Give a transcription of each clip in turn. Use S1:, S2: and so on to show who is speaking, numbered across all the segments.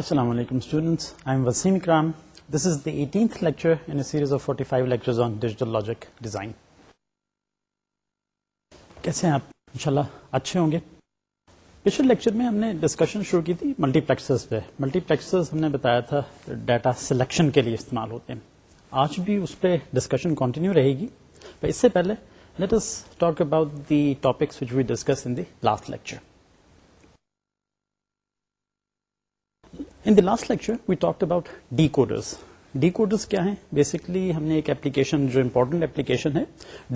S1: السلام علیکم students I am Waseem Ikram this is the eighteenth lecture in series of lectures on digital logic design کیسے ہیں آپ انشاءاللہ اچھے ہوں گے پچھلے لیکچر میں ہم نے ڈسکشن شروع کی تھی ملٹی پلیکسز پہ ملٹی پلیکسز ہم نے بتایا تھا ڈیٹا سلیکشن کے لیے استعمال ہوتے ہیں آج بھی اس پہ ڈسکشن کنٹینیو رہے گی پر اس سے پہلے let us talk about the topics which we discuss in the last lecture in the last lecture we talk about decoder decoders کیا ہیں بیسکلی ہم نے ایک ایپلیکیشن جو امپورٹنٹ ایپلیکیشن ہے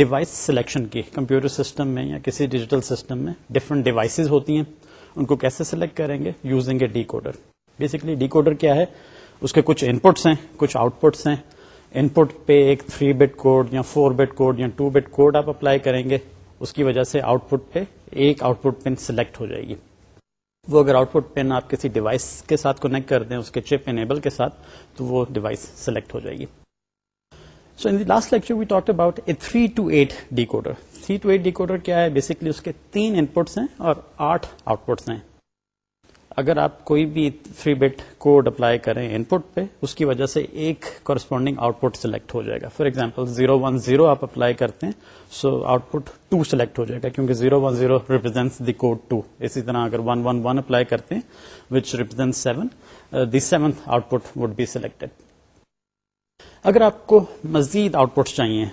S1: ڈیوائس سلیکشن کی کمپیوٹر سسٹم میں یا کسی ڈیجیٹل سسٹم میں ڈفرنٹ ڈیوائسز ہوتی ہیں ان کو کیسے سلیکٹ کریں گے using a decoder basically decoder کیا ہے اس کے کچھ انپٹس ہیں کچھ آؤٹ پٹس ہیں ان پٹ پہ ایک تھری بٹ کوڈ یا فور بٹ کوڈ یا ٹو بٹ کوڈ آپ اپلائی کریں گے اس کی وجہ سے آؤٹ پٹ پہ ایک آؤٹ پٹ پن سلیکٹ ہو جائے گی وہ اگر آؤٹ پٹ پین آپ کسی ڈیوائس کے ساتھ کنیکٹ کر دیں اس کے چپ انیبل کے ساتھ تو وہ ڈیوائس سلیکٹ ہو جائے گی so in last lecture we talk about a three to eight decoder three to eight decoder کیا ہے بیسکلی اس کے تین ان پٹس ہیں اور آٹھ آؤٹ پٹس ہیں اگر آپ کوئی بھی تھری بٹ کوڈ اپلائی کریں ان پٹ پہ اس کی وجہ سے ایک کورسپونڈنگ آؤٹ پٹ سلیکٹ ہو جائے گا for example zero one zero آپ اپلائی کرتے ہیں so output two select ہو جائے گا کیونکہ zero one zero represents the code two اسی طرح اگر ون ون ون اپلائی کرتے ہیں which represent seven the seven output would be selected اگر آپ کو مزید آؤٹ پٹس چاہیے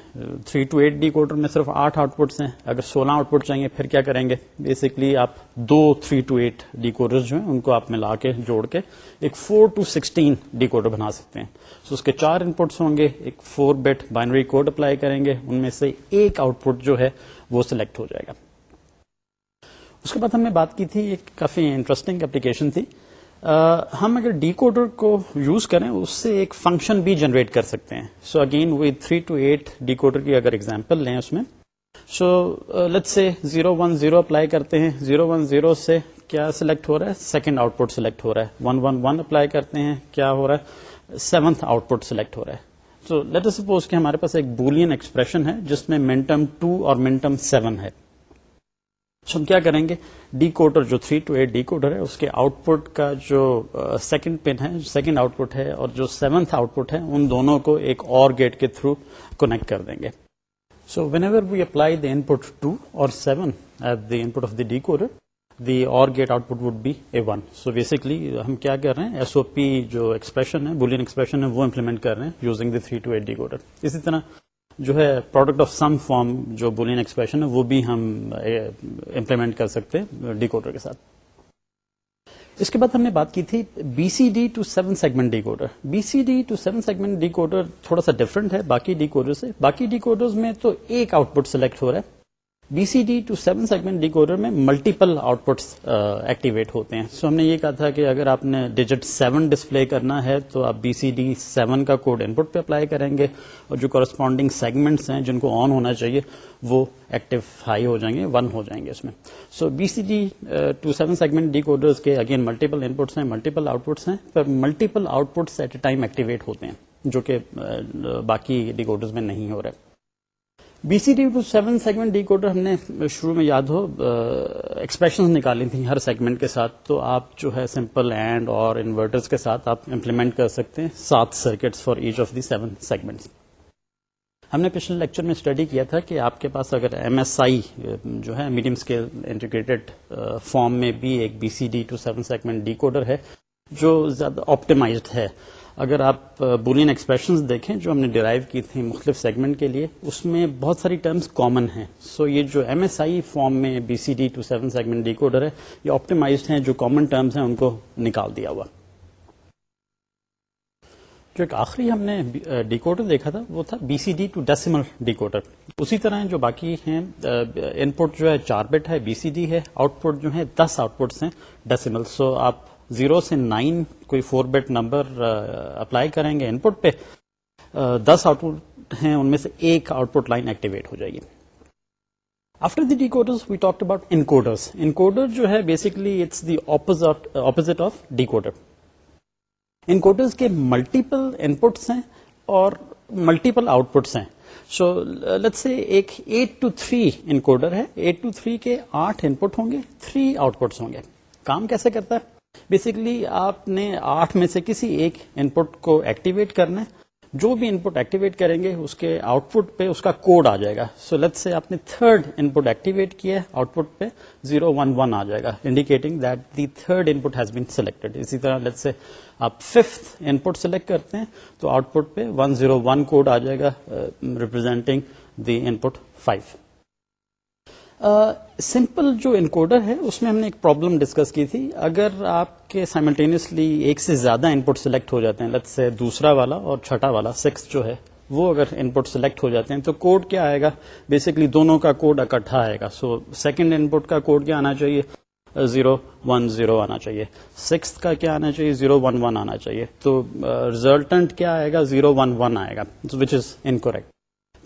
S1: three to eight decoder میں صرف آٹھ آؤٹ پٹس ہیں اگر سولہ آؤٹ پٹ چاہیے پھر کیا کریں گے بیسکلی آپ دو three to eight decoder جو ہیں ان کو آپ ملا کے جوڑ کے ایک four to sixteen decoder بنا سکتے ہیں سو اس کے چار پٹس ہوں گے ایک four bit binary code apply کریں گے ان میں سے ایک آؤٹ پٹ جو ہے وہ سلیکٹ ہو جائے گا اس کے بعد ہم نے بات کی تھی ایک کافی انٹرسٹنگ اپلیکیشن تھی ہم اگر ڈیکوڈر کو یوز کریں اس سے ایک فنکشن بھی جنریٹ کر سکتے ہیں so again we three to eight decoder کی اگر ایگزامپل لیں اس میں سو سے زیرو ون زیرو اپلائی کرتے ہیں زیرو ون زیرو سے کیا سلیکٹ ہو رہا ہے سیکنڈ آؤٹ پٹ سلیکٹ ہو رہا ہے ون ون ون اپلائی کرتے ہیں کیا ہو رہا ہے سیونتھ آؤٹ پٹ سلیکٹ ہو رہا ہے سو لیٹ سپوز کہ ہمارے پاس ایک بولین ایکسپریشن ہے جس میں منٹم ٹو اور منٹم سیون ہے ہم کیا کریں گے ڈی کوڈر جو three to eight decoder ہے اس کے آؤٹ پٹ کا جو سیکنڈ پن ہے سیکنڈ آؤٹ پٹ ہے اور جو سیونتھ آؤٹ پٹ ہے ان دونوں کو ایک اور گیٹ کے تھرو کونیکٹ کر دیں گے so whenever we apply the input two اور seven at the input of decoder the OR gate output would be a one so basically ہم کیا کر رہے ہیں ایس او پی جو ایکسپریشن ہے بولین ایکسپریشن ہے وہ امپلیمنٹ کر رہے ہیں using the three to eight decoder اسی طرح جو ہے پروڈکٹ آف سم فارم جو بولین ایکسپریشن ہے وہ بھی ہم امپلیمنٹ کر سکتے ہیں ڈیکوڈر کے ساتھ اس کے بعد ہم نے بات کی تھی B C D to seven segment decoder B C D to seven segment decoder تھوڑا سا ڈفرنٹ ہے باقی ڈیکوڈر سے باقی ڈیکوڈر میں تو ایک آؤٹ پٹ سلیکٹ ہو رہا ہے B C D to seven segment decoder میں ملٹیپل آؤٹ پٹس ایکٹیویٹ ہوتے ہیں سو so, ہم نے یہ کہا تھا کہ اگر آپ نے ڈیجٹ سیون ڈسپلے کرنا ہے تو آپ بی سی ڈی سیون کا کوڈ ان پٹ پہ اپلائی کریں گے اور جو کورسپونڈنگ سیگمنٹس ہیں جن کو آن ہونا چاہیے وہ ایکٹیو ہائی ہو جائیں گے ون ہو جائیں گے اس میں so B C D to seven segment decoders کے اگین ملٹیپل ان پٹس ہیں ملٹیپل آؤٹ پٹس ہیں پر multiple outputs at a time activate ہوتے ہیں جو کہ uh, باقی ڈیکوڈرز میں نہیں ہو رہے B C D to seven segment decoder ہم نے شروع میں یاد ہو ایکسپریشن نکالی تھیں ہر سیگمنٹ کے ساتھ تو آپ جو ہے سمپل اینڈ اور انورٹر کے ساتھ آپ امپلیمنٹ کر سکتے ہیں سات circuit for each of the seven segment ہم نے پچھلے لیکچر میں اسٹڈی کیا تھا کہ آپ کے پاس اگر ایم ایس آئی جو ہے میڈیم اسکیل انٹیگریٹڈ فارم میں بھی ایک B C D to seven segment decoder ہے جو زیادہ آپٹیمائزڈ ہے اگر آپ بولین ایکسپریشنز دیکھیں جو ہم نے ڈیرائیو کی تھیں مختلف سیگمنٹ کے لیے اس میں بہت ساری ٹرمز کامن ہیں سو یہ جو ایم ایس آئی فارم میں B C D to seven segment decoder ہے یہ آپٹیمائزڈ ہیں جو کامن ٹرمز ہیں ان کو نکال دیا ہوا جو ایک آخری ہم نے ڈیکوڈر دیکھا تھا وہ تھا B C D to decimal decoder اسی طرح جو باقی ہیں ان پٹ جو ہے چار بٹ ہے بی سی ڈی ہے آؤٹ پٹ جو ہے دس آؤٹ پٹس ہیں ڈیسیمل سو آپ زیرو سے نائن کوئی فور بیٹ نمبر اپلائی کریں گے ان پٹ پہ دس آؤٹ پٹ ہیں ان میں سے ایک آؤٹ پٹ لائن ایکٹیویٹ ہو جائے گی after the decoders we talk about encoders encoder جو ہے basically it's the opposite of decoder encoders کے ملٹیپل پٹس ہیں اور ملٹیپل آؤٹ پٹس ہیں سو لٹ سے ایک ایٹ ٹو تھری انکوڈر ہے ایٹ ٹو تھری کے آٹھ ان پٹ ہوں گے تھری آؤٹ پٹس ہوں گے کام کیسے کرتا ہے بیسکلی آپ نے آٹھ میں سے کسی ایک ان پٹ کو ایکٹیویٹ کرنا ہے جو بھی ان پٹ ایکٹیویٹ کریں گے اس کے آؤٹ پٹ پہ اس کا کوڈ آ جائے گا سو لیٹ سے آپ نے تھرڈ ان پٹ ایکٹیویٹ کیا ہے آؤٹ پٹ پہ زیرو ون ون آ جائے گا indicating that the third input has been selected اسی طرح لیٹ سے آپ ففتھ ان پٹ سلیکٹ کرتے ہیں تو آؤٹ پٹ پہ ون زیرو ون کوڈ آ جائے گا representing the input five simple جو انکوڈر ہے اس میں ہم نے ایک پرابلم ڈسکس کی تھی اگر آپ کے سائملٹینیسلی ایک سے زیادہ ان پٹ سلیکٹ ہو جاتے ہیں لت سے دوسرا والا اور چھٹا والا سکس جو ہے وہ اگر ان پٹ سلیکٹ ہو جاتے ہیں تو کوڈ کیا آئے گا بیسکلی دونوں کا کوڈ اکٹھا آئے گا سو سیکنڈ ان پٹ کا کوڈ کیا آنا چاہیے زیرو ون زیرو آنا چاہیے سکس کا کیا آنا چاہیے زیرو ون ون آنا چاہیے تو ریزلٹنٹ کیا آئے گا زیرو ون ون آئے گا وچ از انکوریکٹ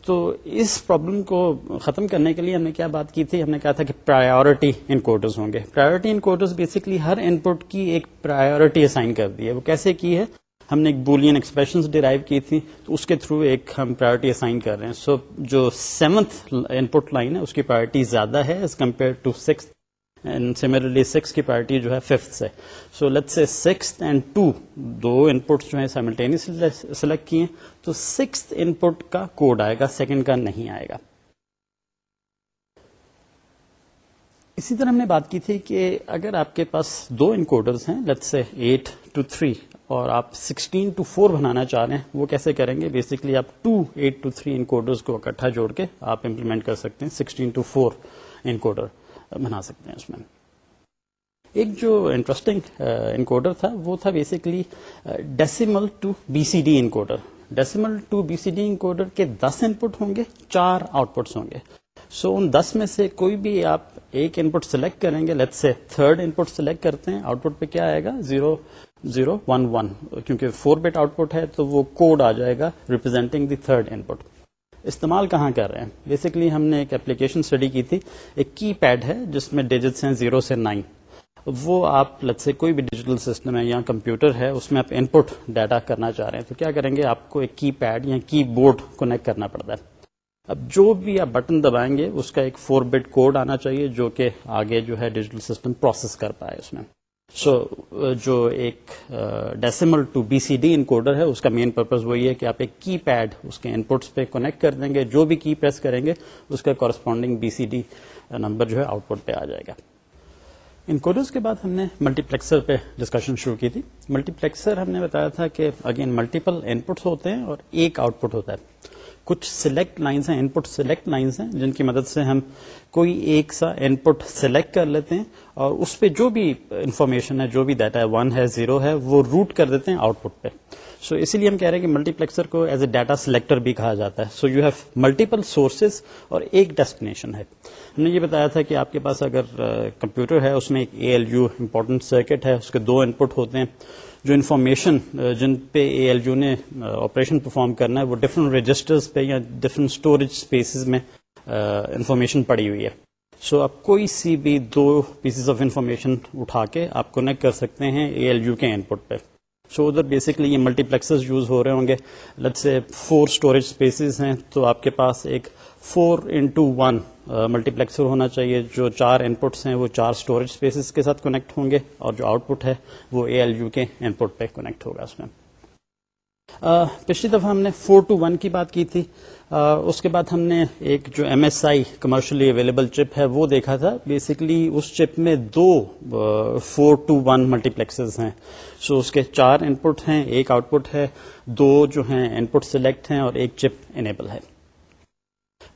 S1: تو اس پرابلم کو ختم کرنے کے لیے ہم نے کیا بات کی تھی ہم نے کہا تھا کہ پرائیورٹی ان کوٹرز ہوں گے پرائیورٹی ان کوٹرز بیسکلی ہر ان پٹ کی ایک پرائیورٹی اسائن کر دی ہے وہ کیسے کی ہے ہم نے ایک بولین ایکسپریشنز ڈیرائیو کی تھی تو اس کے تھرو ایک ہم پرائیورٹی اسائن کر رہے ہیں سو so, جو سیونتھ ان پٹ لائن ہے اس کی پرائیورٹی زیادہ ہے as compare to six and similarly six کی پارٹی جو ہے ففتھ سے سو سے سکس اینڈ ٹو دو ان پٹس جو ہے سائملٹینیسلی سلیکٹ کیے تو سکس ان پٹ کا کوڈ آئے گا سیکنڈ کا نہیں آئے گا اسی طرح ہم نے بات کی تھی کہ اگر آپ کے پاس دو ان کوڈرس ہیں لیٹ سے ایٹ ٹو تھری اور آپ سکسٹین ٹو فور بنانا چاہ رہے ہیں وہ کیسے کریں گے بیسکلی آپ two eight to three encoders کو اکٹھا جوڑ کے آپ امپلیمنٹ کر سکتے ہیں سکسٹین ٹو فور انکوڈر بنا سکتے ہیں اس میں ایک جو انٹرسٹنگ انکوڈر تھا وہ تھا basically decimal to B C D encoder decimal to B C D encoder کے دس ان پٹ ہوں گے چار آؤٹ پٹس ہوں گے سو ان دس میں سے کوئی بھی آپ ایک انپٹ سلیکٹ کریں گے لیٹ سے تھرڈ انپٹ سلیکٹ کرتے ہیں آؤٹ پٹ پہ کیا آئے گا زیرو زیرو ون ون کیونکہ فور بیٹ آؤٹ پٹ ہے تو وہ کوڈ آ جائے گا ریپرزینٹنگ دی تھرڈ ان پٹ استعمال کہاں کر رہے ہیں بیسکلی ہم نے ایک اپلیکیشن اسٹڈی کی تھی ایک کی پیڈ ہے جس میں ڈیجٹس ہیں زیرو سے نائن وہ آپ لگ سے کوئی بھی ڈیجیٹل سسٹم ہے یا کمپیوٹر ہے اس میں آپ ان پٹ ڈیٹا کرنا چاہ رہے ہیں تو کیا کریں گے آپ کو ایک کی پیڈ یا کی بورڈ کنیکٹ کرنا پڑتا ہے اب جو بھی آپ بٹن دبائیں گے اس کا ایک فور بٹ کوڈ آنا چاہیے جو کہ آگے جو ہے ڈیجیٹل سسٹم پروسیس کر پائے اس میں سو uh, جو ایک decimal to B C D encoder ہے اس کا مین پرپز وہی ہے کہ آپ ایک کی پیڈ اس کے ان پٹس پہ کنیکٹ کر دیں گے جو بھی کی پریس کریں گے اس کا corresponding B C D number جو ہے آؤٹ پٹ پہ آ جائے گا انکوڈرس کے بعد ہم نے ملٹی پلیکسر پہ ڈسکشن شروع کی تھی ملٹی پلیکسر ہم نے بتایا تھا کہ اگین ملٹیپل ان پٹس ہوتے ہیں اور ایک آؤٹ پٹ ہوتا ہے کچھ سلیکٹ لائنس ہیں ان پٹ سلیکٹ لائنس ہیں جن کی مدد سے ہم کوئی ایک سا ان پٹ سلیکٹ کر لیتے ہیں اور اس پہ جو بھی انفارمیشن ہے جو بھی ڈیٹا ہے ون ہے زیرو ہے وہ روٹ کر دیتے ہیں آؤٹ پٹ پہ سو so, اسی لیے ہم کہہ رہے ہیں کہ ملٹی پلیکسر کو ایز اے ڈیٹا سلیکٹر بھی کہا جاتا ہے so you have multiple sources اور ایک ڈیسٹینیشن ہے ہم نے یہ بتایا تھا کہ آپ کے پاس اگر کمپیوٹر ہے اس میں ایک A L U important circuit ہے اس کے دو ان پٹ ہوتے ہیں جو انفارمیشن uh, جن پہ اے ایل یو نے آپریشن uh, پرفارم کرنا ہے وہ ڈفرینٹ رجسٹرز پہ یا ڈفرینٹ اسٹوریج اسپیسیز میں انفارمیشن uh, پڑی ہوئی ہے سو آپ کوئی سی بھی دو پیسز آف انفارمیشن اٹھا کے آپ کنیکٹ کر سکتے ہیں اے ایل یو کے ان پٹ پہ سو ادھر بیسکلی یہ ملٹی پلیکسز یوز ہو رہے ہوں گے لٹ سے فور اسٹوریج اسپیسیز ہیں تو آپ کے پاس ایک four into one multiplexer ہونا چاہیے جو چار ان پٹس ہیں وہ چار اسٹوریج اسپیسیز کے ساتھ کنیکٹ ہوں گے اور جو آؤٹ پٹ ہے وہ اے ایل یو کے ان پٹ پہ کنیکٹ ہوگا اس میں پچھلی دفعہ ہم نے فور ٹو ون کی بات کی تھی اس کے بعد ہم نے ایک جو M S I commercially available chip ہے وہ دیکھا تھا بیسکلی اس چپ میں دو four to one multi plexes ہیں سو اس کے چار ان پٹ ہیں ایک آؤٹ پٹ ہے دو جو ہیں ان پٹ سلیکٹ ہیں اور ایک چپ انیبل ہے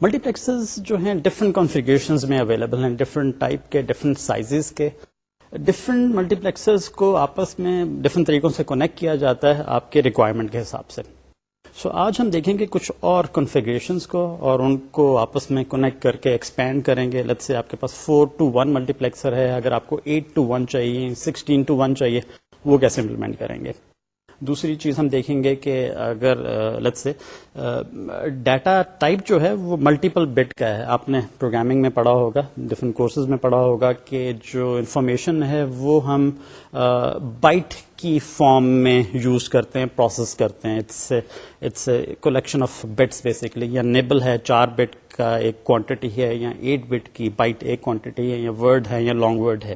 S1: ملٹی پلیکسز جو ہیں ڈفرینٹ کانفیگریشنز میں اویلیبل ہیں ڈفرینٹ ٹائپ کے ڈفرنٹ سائزز کے ڈفرینٹ ملٹی پلیکسز کو آپس میں ڈفرینٹ طریقوں سے کونیکٹ کیا جاتا ہے آپ کے ریکوائرمنٹ کے حساب سے سو so, آج ہم دیکھیں گے کچھ اور کنفیگریشنز کو اور ان کو آپس میں کنیکٹ کر کے ایکسپینڈ کریں گے لت سے آپ کے پاس four to one multiplexer ہے اگر آپ کو ایٹ ٹو ون چاہیے سکسٹین ٹو ون چاہیے وہ کیسے امپلیمنٹ کریں گے دوسری چیز ہم دیکھیں گے کہ اگر لت سے ڈیٹا ٹائپ جو ہے وہ ملٹیپل بٹ کا ہے آپ نے پروگرامنگ میں پڑھا ہوگا ڈفرینٹ کورسز میں پڑھا ہوگا کہ جو انفارمیشن ہے وہ ہم بائٹ کی فارم میں یوز کرتے ہیں پروسیس کرتے ہیں it's it's collection of bits basically یا نیبل ہے چار بٹ کا ایک کوانٹٹی ہے یا ایٹ بٹ کی بائٹ ایک کوانٹٹی ہے یا ورڈ ہے یا لانگ ورڈ ہے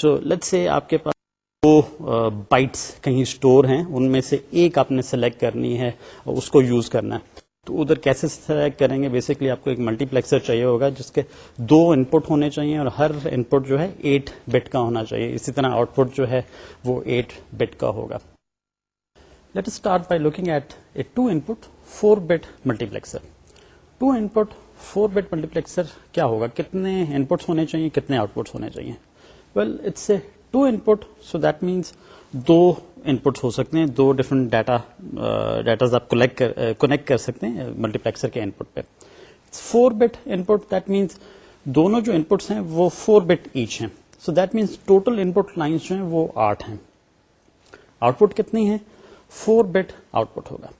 S1: سو لت سے آپ کے پاس بائٹس کہیں اسٹور ہیں ان میں سے ایک آپ نے سلیکٹ کرنی ہے اس کو یوز کرنا ہے تو ادھر کیسے سلیکٹ کریں گے بیسکلی آپ کو ایک ملٹی پلیکسر چاہیے ہوگا جس کے دو انپٹ ہونے چاہیے اور ہر انپٹ جو ہے ایٹ بٹ کا ہونا چاہیے اسی طرح آؤٹ پٹ جو ہے وہ ایٹ بٹ کا ہوگا let start by looking at a two input four bit multiplexer two input four bit multiplexer کیا ہوگا کتنے انپٹس ہونے چاہیے کتنے آؤٹ پٹس ہونے چاہیے well it's a two input so that means do inputs ہو سکتے ہیں دو ڈفرنٹ ڈیٹا ڈیٹا کونیکٹ کر سکتے ہیں ملٹی پلیکسر کے ان پٹ پہ four bit input that means دونوں جو ان پٹس ہیں وہ فور بٹ ایچ ہیں so that means total input lines جو ہیں وہ آٹھ ہیں آؤٹ پٹ کتنی ہے فور بٹ آؤٹ پٹ ہوگا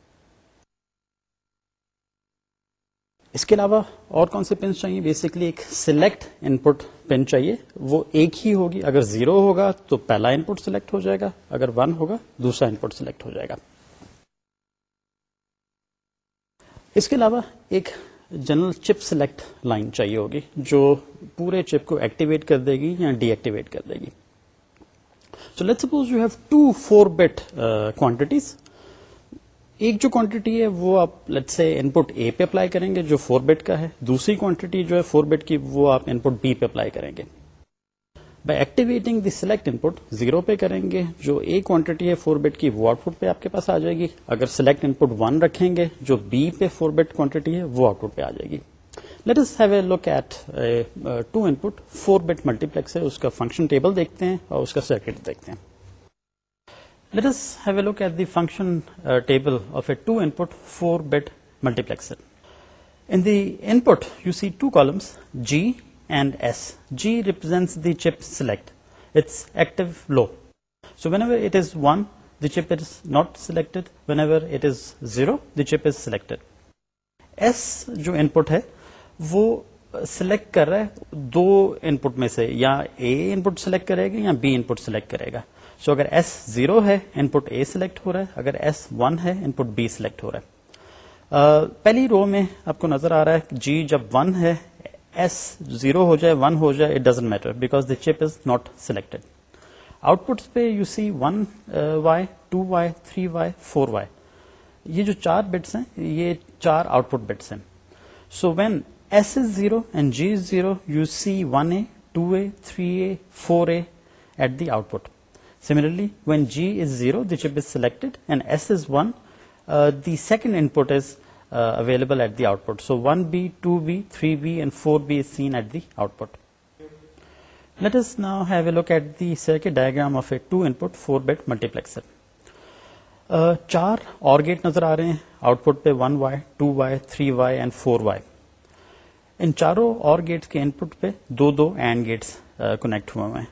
S1: اس کے علاوہ اور کون سے پنس چاہیے بیسکلی ایک سلیکٹ ان پن چاہیے وہ ایک ہی ہوگی اگر زیرو ہوگا تو پہلا ان پٹ سلیکٹ ہو جائے گا اگر ون ہوگا دوسرا ان پٹ سلیکٹ ہو جائے گا اس کے علاوہ ایک جنرل چپ سلیکٹ لائن چاہیے ہوگی جو پورے چپ کو ایکٹیویٹ کر دے گی یا ڈی ایکٹیویٹ کر دے گی so let suppose you have two four bit quantities ایک جو کوانٹٹی ہے وہ آپ سے ان پٹ اے پہ اپلائی کریں گے جو فور بٹ کا ہے دوسری کوانٹٹی جو ہے فور بٹ کی وہ آپ ان پٹ بی پہ اپلائی کریں گے by activating the select input zero پہ کریں گے جو اے کوانٹٹی ہے فور بٹ کی وہ آؤٹ پٹ پہ آپ کے پاس آ جائے گی اگر سلیکٹ ان پٹ ون رکھیں گے جو بی پہ فور بٹ کوانٹٹی ہے وہ آؤٹ پٹ پہ آ جائے گی let have a look at two input four multiplexer ہے اس کا فنکشن ٹیبل دیکھتے ہیں اور اس کا سرکٹ دیکھتے ہیں let's look at the function table of a two input four bit multiplexer in you see two columns G and S G represent the chip select it's active low so when one the chip is not select whenever it is zero the chip is select S جو ان پٹ ہے وہ select کر رہا ہے دو ان پٹ میں سے یا اے ان پٹ select کرے گا یا بی ان پٹ سلیکٹ کرے گا سو اگر ایس زیرو ہے ان پٹ اے سلیکٹ ہو رہا ہے اگر ایس ون ہے ان پٹ بی سلیکٹ ہو رہا ہے پہلی رو میں آپ کو نظر آ رہا ہے جی جب ون ہے ایس زیرو ہو جائے ون ہو جائے it doesn't matter because the chip is not selected output پہ you see one Y two Y three Y four Y یہ جو چار بٹس ہیں یہ چار آؤٹ پٹ بٹس ہیں so when S is zero and G is zero you see one A two A three A four A at the output similarly when G is zero the chip select and S is one the second input is available at the output so one B two B three B and four B at the output let us now have look at دیگر four bit multiplex چار are gate نظر آ رہے ہیں out put پہ one Y two Y three Y and four Y ان چاروں اور gate کے ان پٹ پہ دو دو اینڈ گیٹس کنیکٹ ہوئے ہیں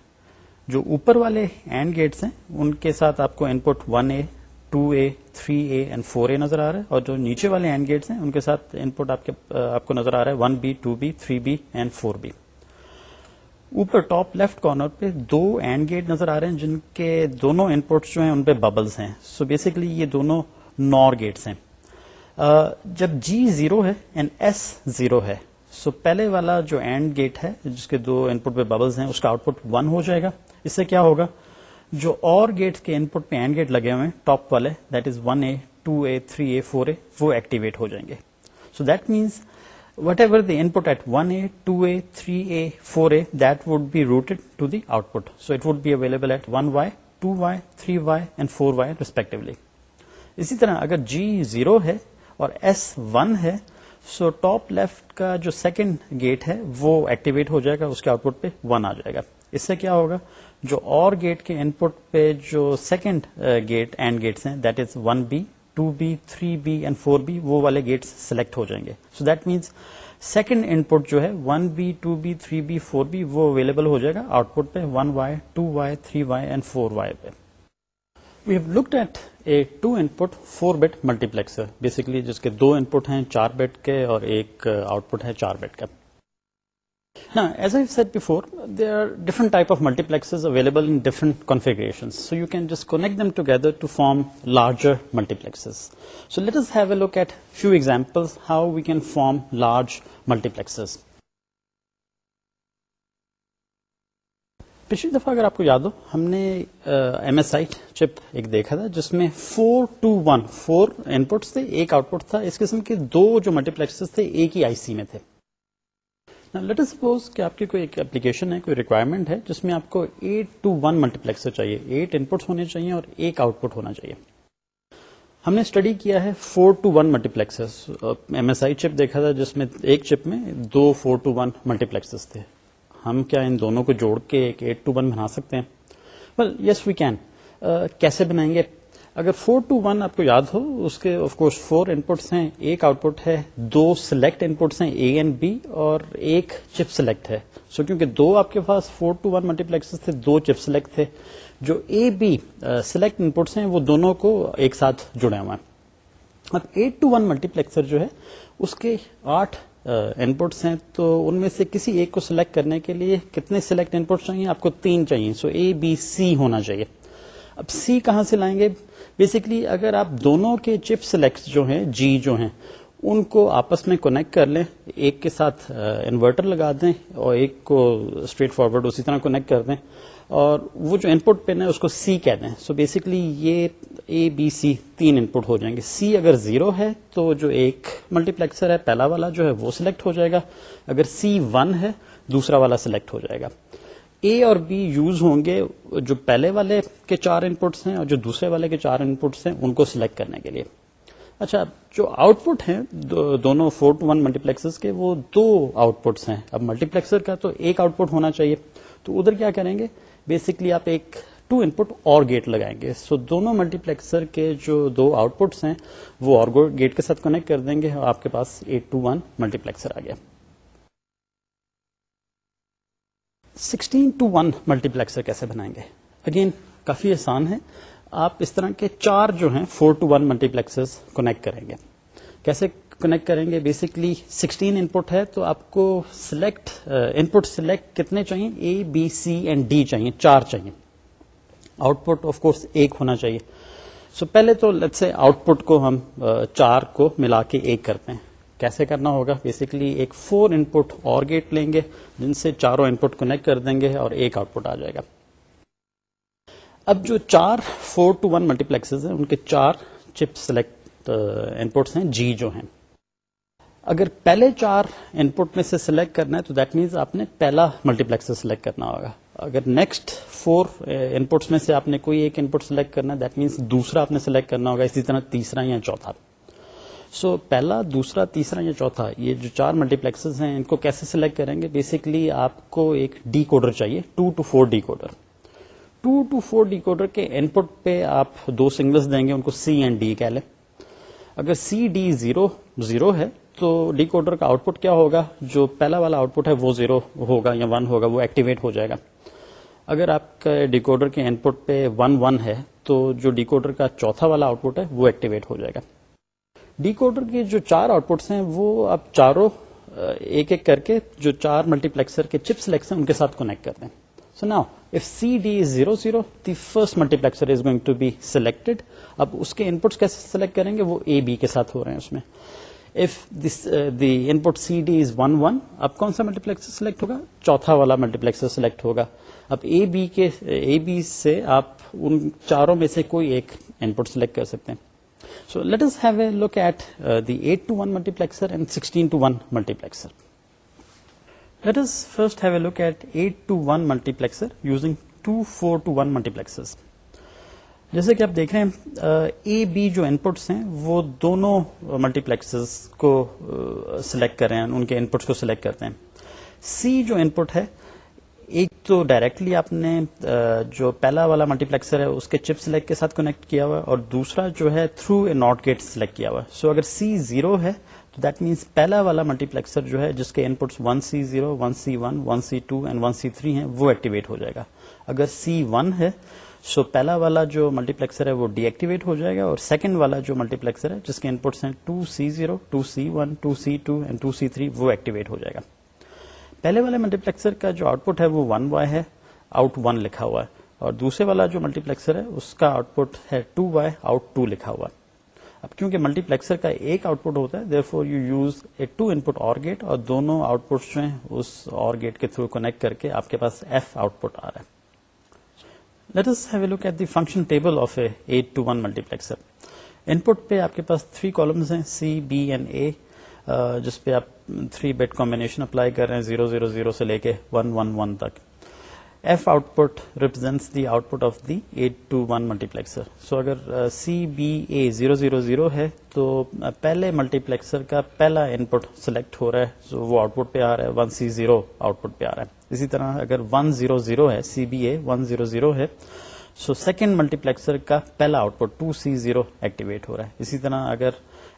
S1: جو اوپر والے اینڈ گیٹس ہیں ان کے ساتھ آپ کو input one A two A three A and four A نظر آ رہا ہے اور جو نیچے والے اینڈ گیٹس ہیں ان کے ساتھ ان پٹ آپ آپ کو نظر آ رہا ہے one B two B three B and four B اوپر ٹاپ لیفٹ کارنر پہ دو اینڈ گیٹ نظر آ رہے ہیں جن کے دونوں ان پٹس جو ہیں ان پہ ببلس ہیں سو so بیسکلی یہ دونوں نور گیٹس ہیں uh, جب جی زیرو ہے اینڈ ایس زیرو ہے سو so پہلے والا جو اینڈ گیٹ ہے جس کے دو ان پٹ پہ ببلس ہیں اس کا آؤٹ پٹ ون ہو جائے گا اس سے کیا ہوگا جو اور گیٹ کے ان پٹ پہ اینڈ گیٹ لگے ہوئے ٹاپ والے that is one A two A three A four A وہ ایکٹیویٹ ہو جائیں گے so that means whatever the input at one A two A three A four A that would be routed to the output so it would be available at one Y two Y three Y and four Y respectively اسی طرح اگر جی zero ہے اور S one ہے سو top left کا جو second get ہے وہ ایکٹیویٹ ہو جائے گا اس کے آؤٹ پٹ پہ ون آ جائے گا اس سے کیا ہوگا جو اور گیٹ کے ان پٹ پہ جو سیکنڈ گیٹ اینڈ گیٹس ہیں that is one B two B three B and four B وہ والے گیٹس سلیکٹ ہو جائیں گے so that means second input جو ہے one B two B three B four B وہ اویلیبل ہو جائے گا آؤٹ پٹ پہ one Y two Y three Y and four Y پہ have looked at a two input four multi پلیکسر basically جس کے دو ان پٹ ہیں چار بیٹ کے اور ایک آؤٹ uh, پٹ ہے چار بیٹ کا look at few example how we can form large multiplexes. پچھلی دفعہ اگر آپ کو یاد ہو ہم نے ایم ایس آئی چپ ایک دیکھا تھا جس میں فور ٹو ون فور پٹس تھے ایک آؤٹ پٹ تھا اس قسم کے دو جو ملٹی پلیکسز تھے ایک ہی آئی سی میں تھے لیٹ سپوز کہ آپ کی کوئی ایک اپلیکیشن ہے کوئی ریکوائرمنٹ ہے جس میں آپ کو eight to one multiplexer چاہیے ایٹ پٹس ہونے چاہیے اور ایک آؤٹ پٹ ہونا چاہیے ہم نے اسٹڈی کیا ہے four to one multiplexes M S I chip دیکھا تھا جس میں ایک چپ میں دو four to one multiplexes تھے ہم کیا ان دونوں کو جوڑ کے ایک ایٹ ٹو ون بنا سکتے ہیں ویل یس وی کین کیسے بنائیں گے اگر فور ٹو ون آپ کو یاد ہو اس کے آف کورس فور انپٹس ہیں ایک آؤٹ پٹ ہے دو سلیکٹ انپٹس ہیں اے اینڈ بی اور ایک چپ سلیکٹ ہے سو so, کیونکہ دو آپ کے پاس four to one multiplex تھے دو چپ سلیکٹ تھے جو اے بی سلیکٹ انپٹس ہیں وہ دونوں کو ایک ساتھ جڑے ہوئے ہیں اب eight to one multiplexer جو ہے اس کے آٹھ انپٹس ہیں تو ان میں سے کسی ایک کو سلیکٹ کرنے کے لیے کتنے سلیکٹ پٹس چاہیے آپ کو تین چاہیے سو اے بی سی ہونا چاہیے اب سی کہاں سے لائیں گے بیسکلی اگر آپ دونوں کے چپ سلیکٹ جو ہیں جی جو ہیں ان کو آپس میں کونیکٹ کر لیں ایک کے ساتھ انورٹر لگا دیں اور ایک کو اسٹریٹ فارورڈ اسی طرح کونیکٹ کر دیں اور وہ جو ان پٹ پن ہے اس کو سی کہہ دیں سو بیسکلی یہ اے بی سی تین ان پٹ ہو جائیں گے سی اگر زیرو ہے تو جو ایک ملٹی پلیکسر ہے پہلا والا جو ہے وہ سلیکٹ ہو جائے گا اگر سی ون ہے دوسرا والا سلیکٹ ہو جائے گا اے اور بی یوز ہوں گے جو پہلے والے کے چار ان پٹس ہیں اور جو دوسرے والے کے چار ان پٹس ہیں ان کو سلیکٹ کرنے کے لیے اچھا جو آؤٹ پٹ ہیں دونوں four to one multiplexes کے وہ دو آؤٹ پٹس ہیں اب ملٹی پلیکسر کا تو ایک آؤٹ پٹ ہونا چاہیے تو ادھر کیا کریں گے بیسکلی آپ ایک ٹو ان پٹ اور گیٹ لگائیں گے سو دونوں ملٹی پلیکسر کے جو دو آؤٹ پٹس ہیں وہ اور گیٹ کے ساتھ کنیکٹ کر دیں گے آپ کے پاس eight to one multiplexer آ گیا sixteen to one multiplexer کیسے بنائیں گے اگین کافی آسان ہے آپ اس طرح کے چار جو ہیں four to one multiplexer connect کریں گے کیسے کنیکٹ کریں گے بیسکلی سکسٹین انپٹ ہے تو آپ کو سلیکٹ پٹ سلیکٹ کتنے چاہیے A B C and D چاہیے چار چاہیے آؤٹ پٹ آف کورس ایک ہونا چاہیے سو so پہلے تو سے آؤٹ پٹ کو ہم uh, چار کو ملا کے ایک کرتے ہیں کیسے کرنا ہوگا بیسکلی ایک فور ان پٹ اور گیٹ لیں گے جن سے چاروں ان پٹ کنیکٹ کر دیں گے اور ایک آؤٹ پٹ آ جائے گا اب جو چار فور ٹو ون ملٹی ہیں ان کے چار چپ سلیکٹ ان پٹس ہیں جی جو ہیں اگر پہلے چار ان پٹ میں سے سلیکٹ کرنا ہے تو دیٹ مینس آپ نے پہلا ملٹی پلیکس سلیکٹ کرنا ہوگا اگر نیکسٹ فور ان پٹس میں سے آپ نے کوئی ایک ان پٹ سلیکٹ کرنا ہے دیٹ مینس دوسرا آپ نے سلیکٹ کرنا ہوگا اسی طرح تیسرا یا چوتھا سو پہلا دوسرا تیسرا یا چوتھا یہ جو چار ملٹی پلیکسز ہیں ان کو کیسے سلیکٹ کریں گے بیسکلی آپ کو ایک ڈی کوڈر چاہیے two to four decoder two to four decoder کے ان پٹ پہ آپ دو سنگلس دیں گے ان کو سی اینڈ ڈی کہہ لیں اگر سی ڈی زیرو زیرو ہے تو ڈی کوڈر کا آؤٹ پٹ کیا ہوگا جو پہلا والا آؤٹ پٹ ہے وہ زیرو ہوگا یا ون ہوگا وہ ایکٹیویٹ ہو جائے گا اگر آپ کا ڈیکوڈر کے ان پٹ پہ ون ون ہے تو جو ڈیکوڈر کا چوتھا والا آؤٹ پٹ ہے وہ ایکٹیویٹ ہو جائے گا ڈی کوڈر کے جو چار آؤٹ پٹس ہیں وہ آپ چاروں ایک ایک کر کے جو چار ملٹی پلیکسر کے چپسٹ کرتے ہیں so now if C D is zero the first multiplexer is going to be selected اب اس کے ان پٹس کیسے سلیکٹ کریں گے وہ اے بی کے ساتھ ہو رہے ہیں اس میں if the input C D is one one اب کون سا ملٹی پلیکسر سلیکٹ ہوگا چوتھا والا ملٹی پلیکسر سلیکٹ ہوگا اب اے بی کے اے بی سے آپ ان چاروں میں سے کوئی ایک ان پٹ سلیکٹ کر سکتے ہیں one multiplexer multiplexer جیسے کہ آپ دیکھ رہے ہیں اے uh, بی جو ان پٹس ہیں وہ دونوں ملٹی uh, پلیکسز کو سلیکٹ uh, کر رہے ہیں ان کے ان پٹس کو سلیکٹ کرتے ہیں سی جو ان پٹ ہے ایک تو ڈائریکٹلی آپ نے جو پہلا والا ملٹی پلیکسر ہے اس کے چپ سلیکٹ کے ساتھ کنیکٹ کیا ہوا ہے اور دوسرا جو ہے through a NOT gate select کیا ہوا سو اگر سی زیرو ہے تو دیٹ مینس پہلا والا ملٹی پلیکسر جو ہے جس کے inputs one C zero one C one one C two and one C three ہیں وہ ایکٹیویٹ ہو جائے گا اگر سی ون ہے سو پہلا والا جو ملٹی پلیکسر ہے وہ ڈی ایکٹیویٹ ہو جائے گا اور سیکنڈ والا جو ملٹی پلیکسر ہے جس کے ان پٹس ہیں two C zero two C one two C two and two C three وہ ایکٹیویٹ ہو جائے گا پہلے والے ملٹی پلیکسر کا جو آؤٹ پٹ ہے وہ ون وائی ہے آؤٹ ون لکھا ہوا ہے اور دوسرے والا جو ملٹی پلیکسر ہے اس کا آؤٹ پٹ ہے ٹو وائی آؤٹ ٹو لکھا ہوا ہے اب کیونکہ ملٹی پلیکسر کا ایک آؤٹ پٹ ہوتا ہے therefore you use a two input or gate اور دونوں آؤٹ پٹ جو ہیں اس اور گیٹ کے تھرو کنیکٹ کر کے آپ کے پاس ایف آؤٹ پٹ آ رہا ہے let have look at the function table of a eight to one multiplexer input پہ آپ کے پاس تھری کالمز ہیں سی بی اینڈ اے جس پہ آپ تھری بیڈ کمبینیشن اپلائی کر رہے ہیں زیرو زیرو زیرو سے لے کے ون ون ون ون تک F out output put represents the the of eight to multiplexer so اگر C B A zero zero zero ہے تو پہلے ملٹی پلیکسر کا پہلا ان پٹ سلیکٹ ہو رہا ہے سو وہ آؤٹ پٹ پہ آ رہا ہے one C zero out put پہ آ رہا ہے اسی طرح اگر ون زیرو زیرو ہے C B A one zero zero ہے سو سیکنڈ ملٹی پلیکسر کا پہلا output two C zero activate ہو رہا ہے اسی طرح اگر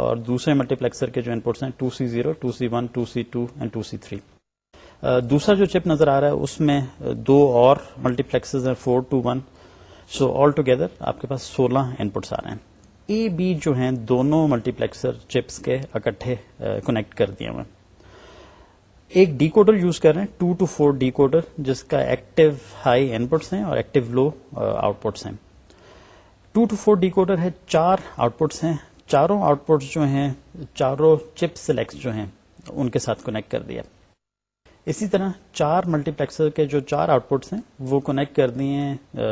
S1: اور دوسرے ملٹی پلیکسر کے جو پٹس ہیں two C zero two C one two C two and two C three دوسرا جو چپ نظر آ رہا ہے اس میں دو اور ملٹی پلیکسز ہیں four to one so all together آپ کے پاس سولہ پٹس آ رہے ہیں اے بی جو ہیں دونوں ملٹی پلیکسر چپس کے اکٹھے کنیکٹ کر دیے ہوئے ایک کوڈر یوز کر رہے ہیں ٹو ٹو فور کوڈر جس کا ایکٹیو ہائی پٹس ہیں اور ایکٹیو لو آؤٹ پٹس ہیں ٹو ٹو فور کوڈر ہے چار آؤٹ پٹس ہیں چاروں آؤٹ پٹس جو ہیں چاروں چپ سلیکٹس جو ہیں ان کے ساتھ کنیکٹ کر دیا اسی طرح چار ملٹی پلیکسر کے جو چار آؤٹ پٹس ہیں وہ کنیکٹ کر دیے ہیں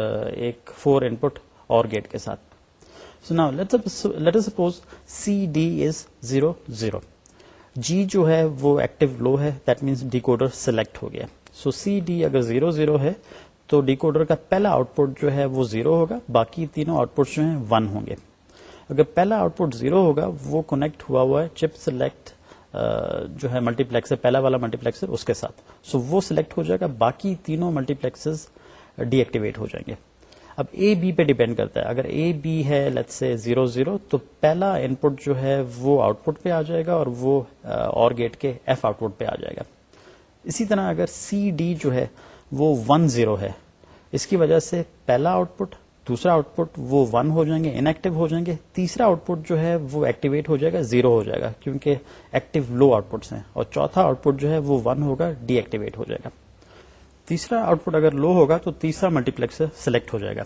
S1: ایک فور ان پٹ اور گیٹ کے ساتھ later suppose C D is zero zero G جو ہے وہ ایکٹیو لو ہے دیٹ مینس ڈیکوڈر سلیکٹ ہو گیا سو سی ڈی اگر زیرو زیرو ہے تو ڈیکوڈر کا پہلا آؤٹ پٹ جو ہے وہ زیرو ہوگا باقی تینوں آؤٹ پٹ جو ہیں ون ہوں گے اگر پہلا آؤٹ پٹ زیرو ہوگا وہ کونیکٹ ہوا ہوا ہے چپ سلیکٹ جو ہے ملٹی پلیکس پہلا والا ملٹی پلیکس کے ساتھ سو so, وہ سلیکٹ ہو جائے گا باقی تینوں ملٹی پلیکسز ڈی ایکٹیویٹ ہو جائیں گے اب اے بی پہ ڈیپینڈ کرتا ہے اگر اے بی ہے لیٹ سے زیرو زیرو تو پہلا ان پٹ جو ہے وہ آؤٹ پٹ پہ آ جائے گا اور وہ اور گیٹ کے ایف آؤٹ پٹ پہ آ جائے گا اسی طرح اگر سی ڈی جو ہے وہ ون زیرو ہے اس کی وجہ سے پہلا آؤٹ پٹ دوسرا آؤٹ پٹ وہ ون ہو جائیں گے ان ایکٹیو ہو جائیں گے تیسرا آؤٹ پٹ جو ہے وہ ایکٹیویٹ ہو جائے گا زیرو ہو جائے گا کیونکہ ایکٹیو لو آؤٹ پٹس ہیں اور چوتھا آؤٹ پٹ جو ہے وہ ون ہوگا ڈی ایکٹیویٹ ہو جائے گا تیسرا آؤٹ پٹ اگر لو ہوگا تو تیسرا ملٹی پلیکس سلیکٹ ہو جائے گا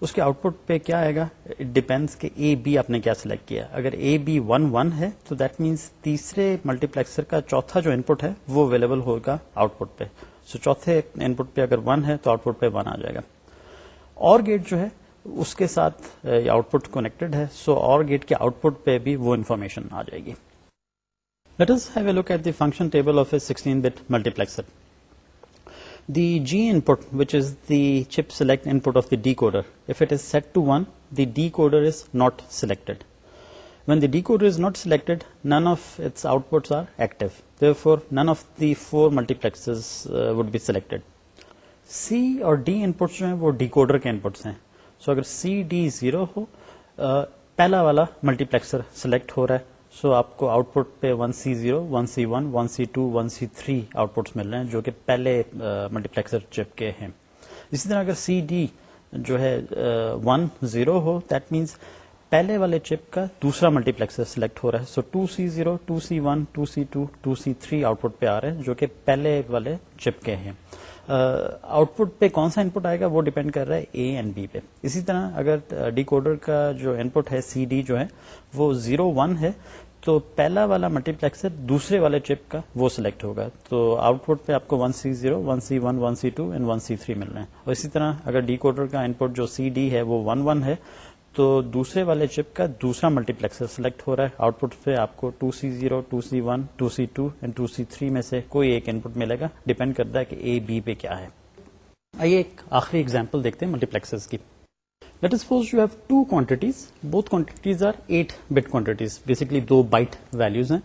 S1: اس کے آؤٹ پٹ پہ کیا آئے گا ڈیپینڈس کہ اے بی آپ نے کیا سلیکٹ کیا اگر اے بی ون ون ہے تو دیٹ مینس تیسرے ملٹی پلیکسر کا چوتھا جو ان پٹ ہے وہ اویلیبل ہوگا آؤٹ پٹ پہ سو چوتھے ان پٹ پہ اگر ون ہے تو آؤٹ پٹ پہ ون آ جائے گا اور گیٹ جو ہے اس کے ساتھ آؤٹ پٹ کونیکٹڈ ہے سو اور گیٹ کے آؤٹ پٹ پہ بھی وہ انفارمیشن آ جائے گی let us have a look at the function table of a sixteen bit multiplexer the G input which is the chip select input of the decoder if it is set to one the decoder is not selected When the decoder is not selected, none of its outputs are active. Therefore, none of the four multiplexes uh, would be selected. C اور D inputs جو ہیں وہ decoder کے پٹس ہیں so so, اگر C D zero ہو پہلا والا multi پلیکسر select ہو رہا ہے سو so, آپ کو آؤٹ پٹ پہ one C zero one C one one C two one C three outputs مل رہے ہیں جو کہ پہلے ملٹی پلیکسر چپ کے ہیں اسی طرح اگر سی ڈی جو ہے ون زیرو ہو دیٹ مینس پہلے والے چپ کا دوسرا ملٹی پلیکسر سلیکٹ ہو رہا ہے so two C zero two C one two C two two C three output پہ آ رہے ہیں جو کہ پہلے والے چپ کے ہیں آؤٹ پٹ پہ کون سا ان پٹ آئے گا وہ ڈیپینڈ کر رہا ہے اے اینڈ بی پہ اسی طرح اگر ڈی کوڈر کا جو ان پٹ ہے سی ڈی جو ہے وہ زیرو ون ہے تو پہلا والا ملٹی پلیکسر دوسرے والے چپ کا وہ سلیکٹ ہوگا تو آؤٹ پٹ پہ آپ کو one C zero one C one one C two and one C three مل رہے ہیں اور اسی طرح اگر ڈی کوڈر کا ان پٹ جو سی ڈی ہے وہ ون ون ہے تو دوسرے والے چپ کا دوسرا ملٹی پلیکسر سلیکٹ ہو رہا ہے آؤٹ پٹ پہ آپ کو 2C0, 2C1, 2C2 one to and 2C3 میں سے کوئی ایک ان پٹ ملے گا ڈیپینڈ کرتا ہے کہ اے بی پہ کیا ہے آئیے ایک آخری ایگزامپل دیکھتے ہیں ملٹی پلیکسر کی let suppose you have two quantities both are eight bit basically do byte ہیں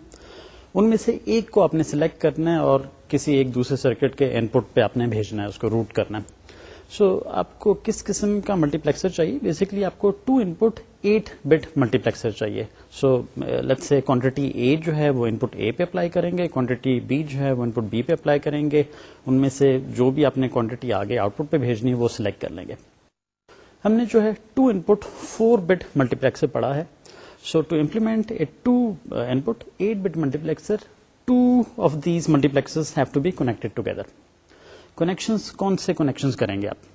S1: ان میں سے ایک کو آپ نے سلیکٹ کرنا ہے اور کسی ایک دوسرے سرکٹ کے ان پٹ پہ آپ نے بھیجنا ہے اس کو روٹ کرنا ہے سو آپ کو کس قسم کا ملٹی پلیکسر چاہیے بیسکلی آپ کو two input eight bit multiplexer چاہیے سو لگ سے کوانٹٹی اے جو ہے وہ ان پٹ اے پہ اپلائی کریں گے کوانٹٹی بی جو ہے وہ ان پٹ بی پہ اپلائی کریں گے ان میں سے جو بھی آپ نے کوانٹٹی آگے آؤٹ پٹ پہ بھیجنی ہے وہ سلیکٹ کر لیں گے ہم نے جو ہے two input four bit multiplexer پڑھا ہے so to implement a two input eight bit multiplexer two of these multi have to be connected together connections کون سے کنیکشنس کریں گے آپ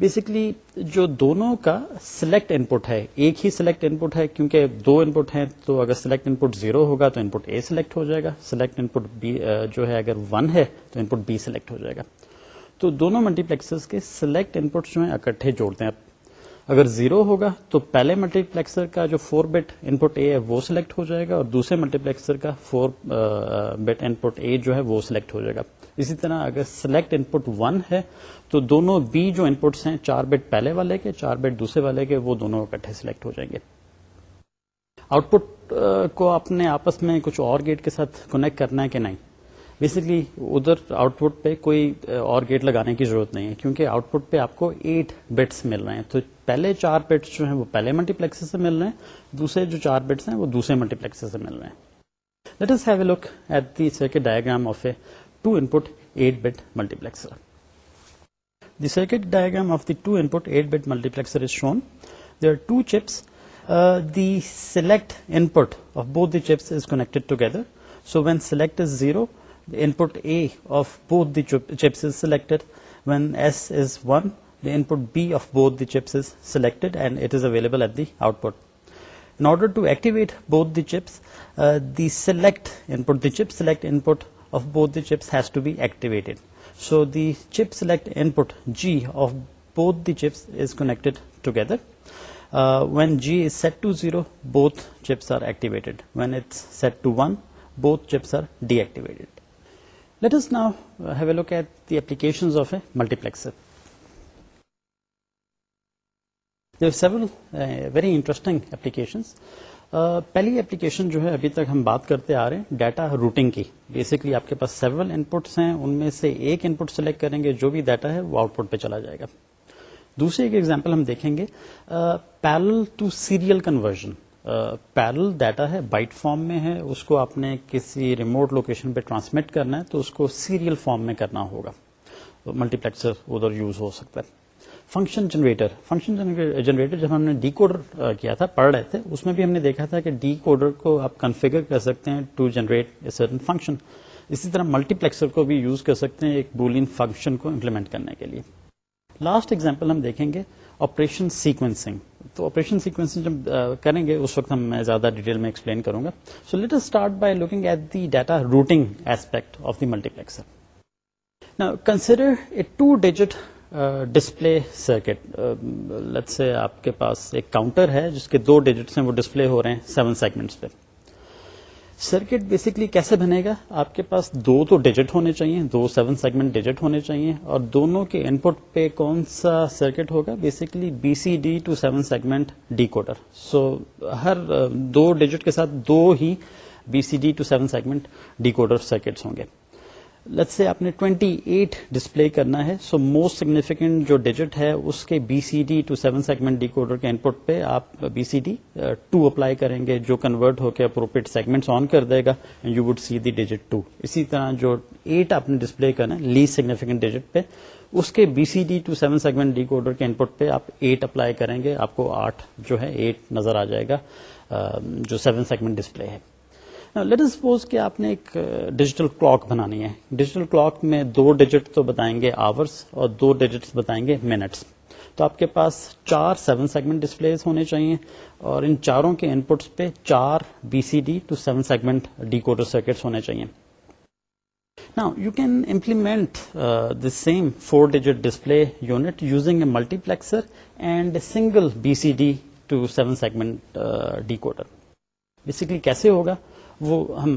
S1: بیسکلی جو دونوں کا سلیکٹ انپٹ ہے ایک ہی سلیکٹ انپٹ ہے کیونکہ دو انپٹ ہے تو اگر سلیکٹ انپٹ زیرو ہوگا تو ان پٹ اے سلیکٹ ہو جائے گا سلیکٹ انپٹ بی جو ہے اگر ون ہے تو ان پٹ بی سلیکٹ ہو جائے گا تو دونوں ملٹی پلیکسر کے سلیکٹ انپٹ جو ہے اکٹھے جوڑتے ہیں آپ اگر زیرو ہوگا تو پہلے ملٹی پلیکسر کا جو فور ان انپٹ اے ہے وہ سلیکٹ ہو جائے گا اور دوسرے ملٹی پلیکسر کا فور بٹ ان پٹ اے جو ہے وہ سلیکٹ ہو جائے گا اسی طرح اگر سلیکٹ پٹ ون ہے تو دونوں بی جو ان پٹس ہیں چار بیٹ کے چار بیٹ دوسرے والے کے وہ دونوں اکٹھے سلیکٹ ہو جائیں گے آؤٹ پٹ کو آپ نے آپس میں کچھ اور گیٹ کے ساتھ کنیکٹ کرنا ہے کہ نہیں بیسکلی ادھر آؤٹ پٹ پہ کوئی اور گیٹ لگانے کی ضرورت نہیں ہے کیونکہ آؤٹ پٹ پہ آپ کو ایٹ بیٹس مل رہے ہیں تو پہلے چار بیٹس جو ہیں وہ پہلے ملٹی پلیکس سے مل رہے ہیں دوسرے جو چار بیٹس ہیں وہ دوسرے ملٹی پلیکس سے مل رہے ہیں have a a look at the circuit of two input eight bit multiplexer the circuit diagram of the two input eight bit multiplexer is shown the are two chips the select input of both the chips is connected together so when select is zero the input A of both the chips is selected. When S is 1, the input B of both the chips is selected and it is available at the output. In order to activate both the chips, uh, the select input, the chip select input of both the chips has to be activated. So the chip select input G of both the chips is connected together. Uh, when G is set to 0, both chips are activated. When it's set to 1, both chips are deactivated. Let us now uh, have a look at the applications of a multiplexer. There are several uh, very interesting applications. پہلی application جو ہے ابھی تک ہم بات کرتے آ رہے ہیں ڈیٹا روٹنگ کی بیسکلی آپ کے پاس سیون ان پٹس ہیں ان میں سے ایک ان پٹ سلیکٹ کریں گے جو بھی ڈیٹا ہے وہ آؤٹ پٹ پہ چلا جائے گا دوسری ایک ایگزامپل ہم دیکھیں گے parallel to serial conversion parallel data ہے بائٹ فارم میں ہے اس کو آپ نے کسی ریموٹ لوکیشن پہ ٹرانسمٹ کرنا ہے تو اس کو سیریل فارم میں کرنا ہوگا ملٹی پلیکسر ادھر یوز ہو سکتا ہے فنکشن جنریٹر فنکشن جنریٹر جب ہم نے ڈیکوڈر کیا تھا پڑھ رہے تھے اس میں بھی ہم نے دیکھا تھا کہ ڈی کوڈر کو آپ کنفیگر کر سکتے ہیں ٹو جنریٹ سرٹن فنکشن اسی طرح ملٹی پلیکسر کو بھی یوز کر سکتے ہیں ایک بولین فنکشن کو امپلیمنٹ کرنے کے لیے لاسٹ ایگزامپل ہم دیکھیں گے آپریشن سیکوینسنگ تو آپریشن سیکوینسنگ جب کریں گے اس وقت ہم میں زیادہ ڈیٹیل میں ایکسپلین کروں گا so let start by looking at the data routing aspect of the multi نا consider a two digit display circuit سے آپ کے پاس ایک کاؤنٹر ہے جس کے دو ڈیجٹس ہیں وہ ڈسپلے ہو رہے ہیں سیون سیگمنٹس پہ سرکٹ بیسکلی کیسے بنے گا آپ کے پاس دو تو ڈیجٹ ہونے چاہیے دو سیون سیگمنٹ ڈیجٹ ہونے چاہیے اور دونوں کے ان پٹ پہ کون سا سرکٹ ہوگا basically B C D to seven segment decoder so ہر دو ڈیجٹ کے ساتھ دو ہی B C D to seven segment decoder circuits ہوں گے سے آپ نے ٹوینٹی ایٹ ڈسپلے کرنا ہے سو موسٹ سگنیفیکینٹ جو ڈیجٹ ہے اس کے B C D to seven segment decoder کے ان پٹ پہ آپ B C D to apply کریں گے جو کنورٹ ہو کے اپروپریٹ سیگمنٹ آن کر دے گا you would see the digit two اسی طرح جو ایٹ آپ نے ڈسپلے کرنا ہے لیس سگنیفیکینٹ ڈیجٹ پہ اس کے B C D to seven segment decoder کے ان پٹ پہ آپ ایٹ اپلائی کریں گے آپ کو آٹھ جو ہے ایٹ نظر آ جائے گا جو سیون سیگمنٹ ڈسپلے ہے سپوز کہ آپ نے ایک ڈیجیٹل کلاک بنانی ہے ڈیجیٹل کلاک میں دو ڈیجٹ تو بتائیں گے آورس اور دو ڈیجٹ بتائیں گے منٹس تو آپ کے پاس چار سیون سیگمنٹ ڈسپلیز ہونے چاہیے اور ان چاروں کے ان پٹس پہ چار B C D to seven segment decoder circuits ہونے چاہیے نا you can implement the same four digit display unit using a multiplexer and single B C D to seven segment decoder basically کیسے ہوگا وہ ہم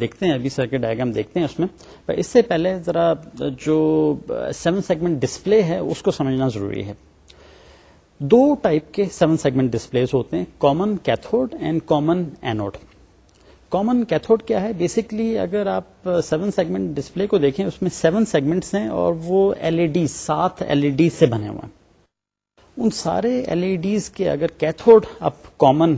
S1: دیکھتے ہیں ابھی سرکٹ ڈائگرام دیکھتے ہیں اس میں اس سے پہلے ذرا جو سیون سیگمنٹ ڈسپلے ہے اس کو سمجھنا ضروری ہے دو ٹائپ کے سیون سیگمنٹ ڈسپلے ہوتے ہیں common cathode and common anode common cathode کیا ہے بیسکلی اگر آپ سیون سیگمنٹ ڈسپلے کو دیکھیں اس میں سیون سیگمنٹس ہیں اور وہ ایل ای ڈی سات ایل ای ڈی سے بنے ہوئے ہیں ان سارے ایل ای ڈیز کے اگر کیتھوڈ آپ کامن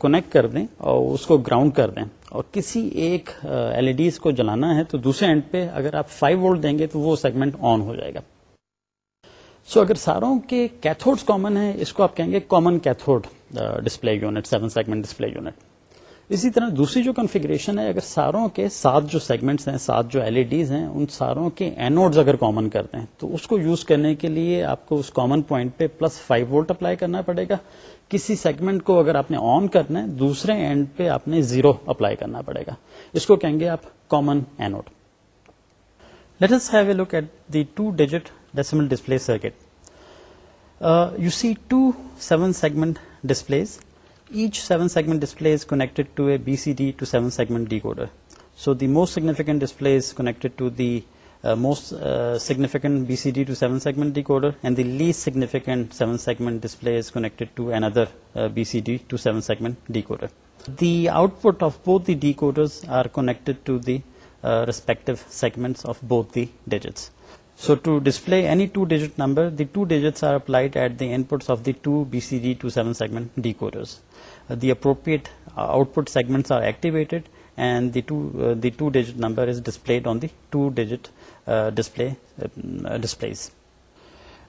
S1: کونیکٹ کر دیں اور اس کو گراؤنڈ کر دیں اور کسی ایک ایل ای ڈیز کو جلانا ہے تو دوسرے اینڈ پہ اگر آپ فائیو وولٹ دیں گے تو وہ سیگمنٹ آن ہو جائے گا سو so, اگر ساروں کے کیتھوڈ کامن ہیں اس کو آپ کہیں گے common cathode display unit seven segment display unit اسی طرح دوسری جو کنفیگریشن ہے اگر ساروں کے سات جو سیگمنٹس ہیں سات جو ایل ای ڈیز ہیں ان ساروں کے اینوڈز اگر کامن کرتے ہیں تو اس کو یوز کرنے کے لیے آپ کو اس کامن پوائنٹ پہ پلس فائیو وولٹ اپلائی کرنا پڑے گا کسی سیگمنٹ کو اگر آپ نے آن کرنا ہے دوسرے اینڈ پہ آپ نے زیرو اپلائی کرنا پڑے گا اس کو کہیں گے آپ common anode let's have a look at the two digit decimal display circuit you see two seven segment displays each seven segment display is to to a B C D seven segment decoder so the most significant display is to the Uh, most uh, significant BCD to 7-segment decoder, and the least significant 7-segment display is connected to another uh, BCD to 7-segment decoder. The output of both the decoders are connected to the respective segments of both the digits. So to display any 2-digit number, the 2 digits are applied at the inputs of the 2 BCD to 7-segment decoders. The appropriate output segments are activated, and the two digit number is displayed on the 2-digit uh, uh, uh, displays.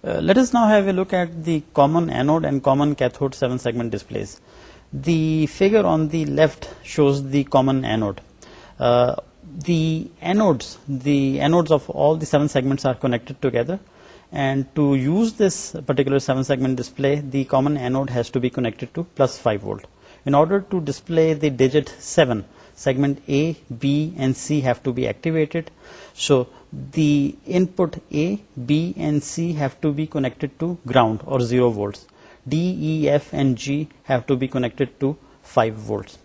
S1: Let us now have a look at the common anode and common cathode 7-segment displays. The figure on the left shows the common anode. The anodes of all the 7 segments are connected together, and to use this particular 7-segment display, the common anode has to be connected to +5V. In order to display the digit 7, segment A, B and C have to be activated. So the input A, B and C have to be connected to ground or 0 volts. D, E, F and G have to be connected to 5 volts.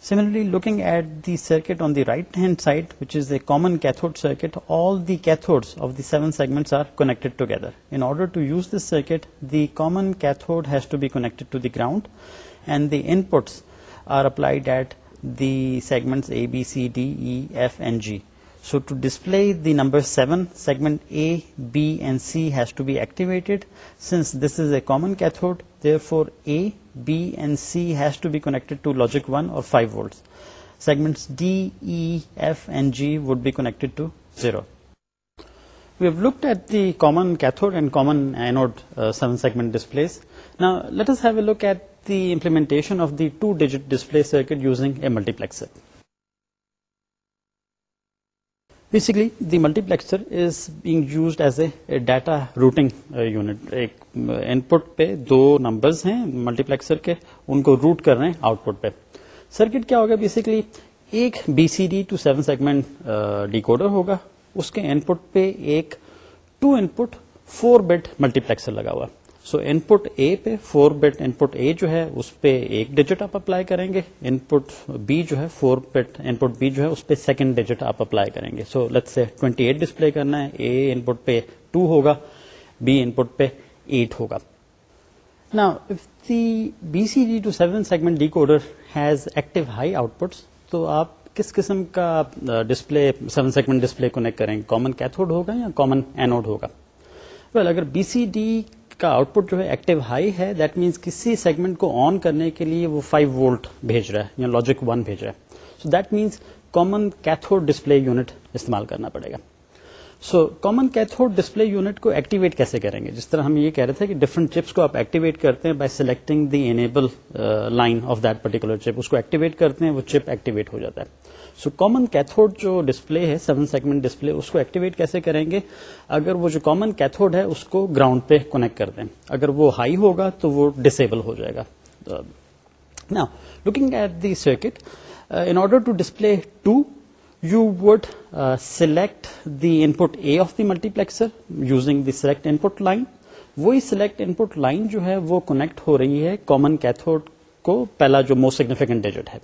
S1: Similarly, looking at the circuit on the right hand side, which is a common cathode circuit, all the cathodes of the 7 segments are connected together. In order to use this circuit, the common cathode has to be connected to the ground and the inputs are applied at the segments A, B, C, D, E, F and G. So to display the number 7, segment A, B and C has to be activated. Since this is a common cathode, therefore A, B and C has to be connected to logic 1 or 5 volts. Segments D, E, F and G would be connected to 0. We have looked at the common cathode and common anode uh, 7 segment displays. Now let us have a look at the implementation of the 2-digit display circuit using a multiplexer. Basically the multiplexer is being as a data routing unit ایک ان پٹ پہ دو numbers ہیں multiplexer کے ان کو route کر رہے ہیں out put پہ سرکٹ کیا ہوگا بیسکلی ایک B C D to seven segment decoder ہوگا اس کے ان پٹ پہ ایک two input four bit multiplexer لگا ہوا سو ان پٹ اے پہ فور بٹ ان پٹ اے جو ہے اس پہ ایک ڈیجٹ آپ اپلائی کریں گے ان پٹ بی جو ہے four bit input B جو ہے اس پہ سیکنڈ ڈیجٹ آپ اپلائی کریں گے سو لٹ سے ٹوینٹی ایٹ ڈسپلے کرنا ہے اے ان پٹ پہ ٹو ہوگا بی ان پٹ پہ ایٹ ہوگا نا the B C D to seven segment decoder has active high out پٹس تو آپ کس قسم کا display seven segment display connect کریں گے کامن کیتھوڈ ہوگا یا کامن اینوڈ ہوگا ویل اگر بی سی ڈی کا آؤٹ پٹ جو ہے ایکٹیو ہائی ہے دیٹ مینس کسی سیگمنٹ کو آن کرنے کے لیے وہ 5 وولٹ بھیج رہا ہے یا لاجک ون بھیج رہا ہے so that means common cathode display unit استعمال کرنا پڑے گا so common cathode display unit کو ایکٹیویٹ کیسے کریں گے جس طرح ہم یہ کہہ رہے تھے کہ ڈفرنٹ چپس کو آپ ایکٹیویٹ کرتے ہیں by selecting the enable line of that particular chip اس کو ایکٹیویٹ کرتے ہیں وہ چپ ایکٹیویٹ ہو جاتا ہے سو کامن کیتھوڈ جو ڈسپلے ہے سیون سیگمنٹ ڈسپلے اس کو ایکٹیویٹ کیسے کریں گے اگر وہ جو کامن کیتھوڈ ہے اس کو گراؤنڈ پہ کونیکٹ کر دیں اگر وہ ہائی ہوگا تو وہ ڈسیبل ہو جائے گا نا looking at the circuit in order to display two you would select the input A of the multiplexer using the select input line وہی سلیکٹ ان پٹ لائن جو ہے وہ کونیکٹ ہو رہی ہے کامن کیتھوڈ کو پہلا جو موسٹ سگنیفیکینٹ ڈیجٹ ہے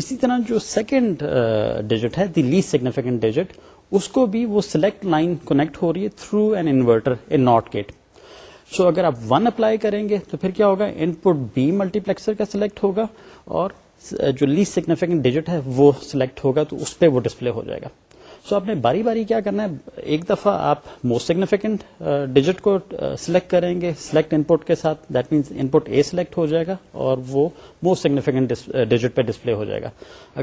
S1: اسی طرح جو سیکنڈ ڈیجٹ uh, ہے دی لیس سیگنیفیکینٹ ڈیجٹ اس کو بھی وہ سلیکٹ لائن کونیکٹ ہو رہی ہے through an inverter a not gate so اگر آپ ون اپلائی کریں گے تو پھر کیا ہوگا ان پٹ بی ملٹی پلیکسر کا سلیکٹ ہوگا اور uh, جو لیس سگنیفیکینٹ ڈیجٹ ہے وہ سلیکٹ ہوگا تو اس پہ وہ ڈسپلے ہو جائے گا سو آپ نے باری باری کیا کرنا ہے ایک دفعہ آپ موسٹ سگنیفیکینٹ ڈیجٹ کو سلیکٹ uh, کریں گے سلیکٹ انپٹ کے ساتھ that means input A select ہو جائے گا اور وہ موسٹ سگنیفیکینٹ ڈیجٹ پہ ڈسپلے ہو جائے گا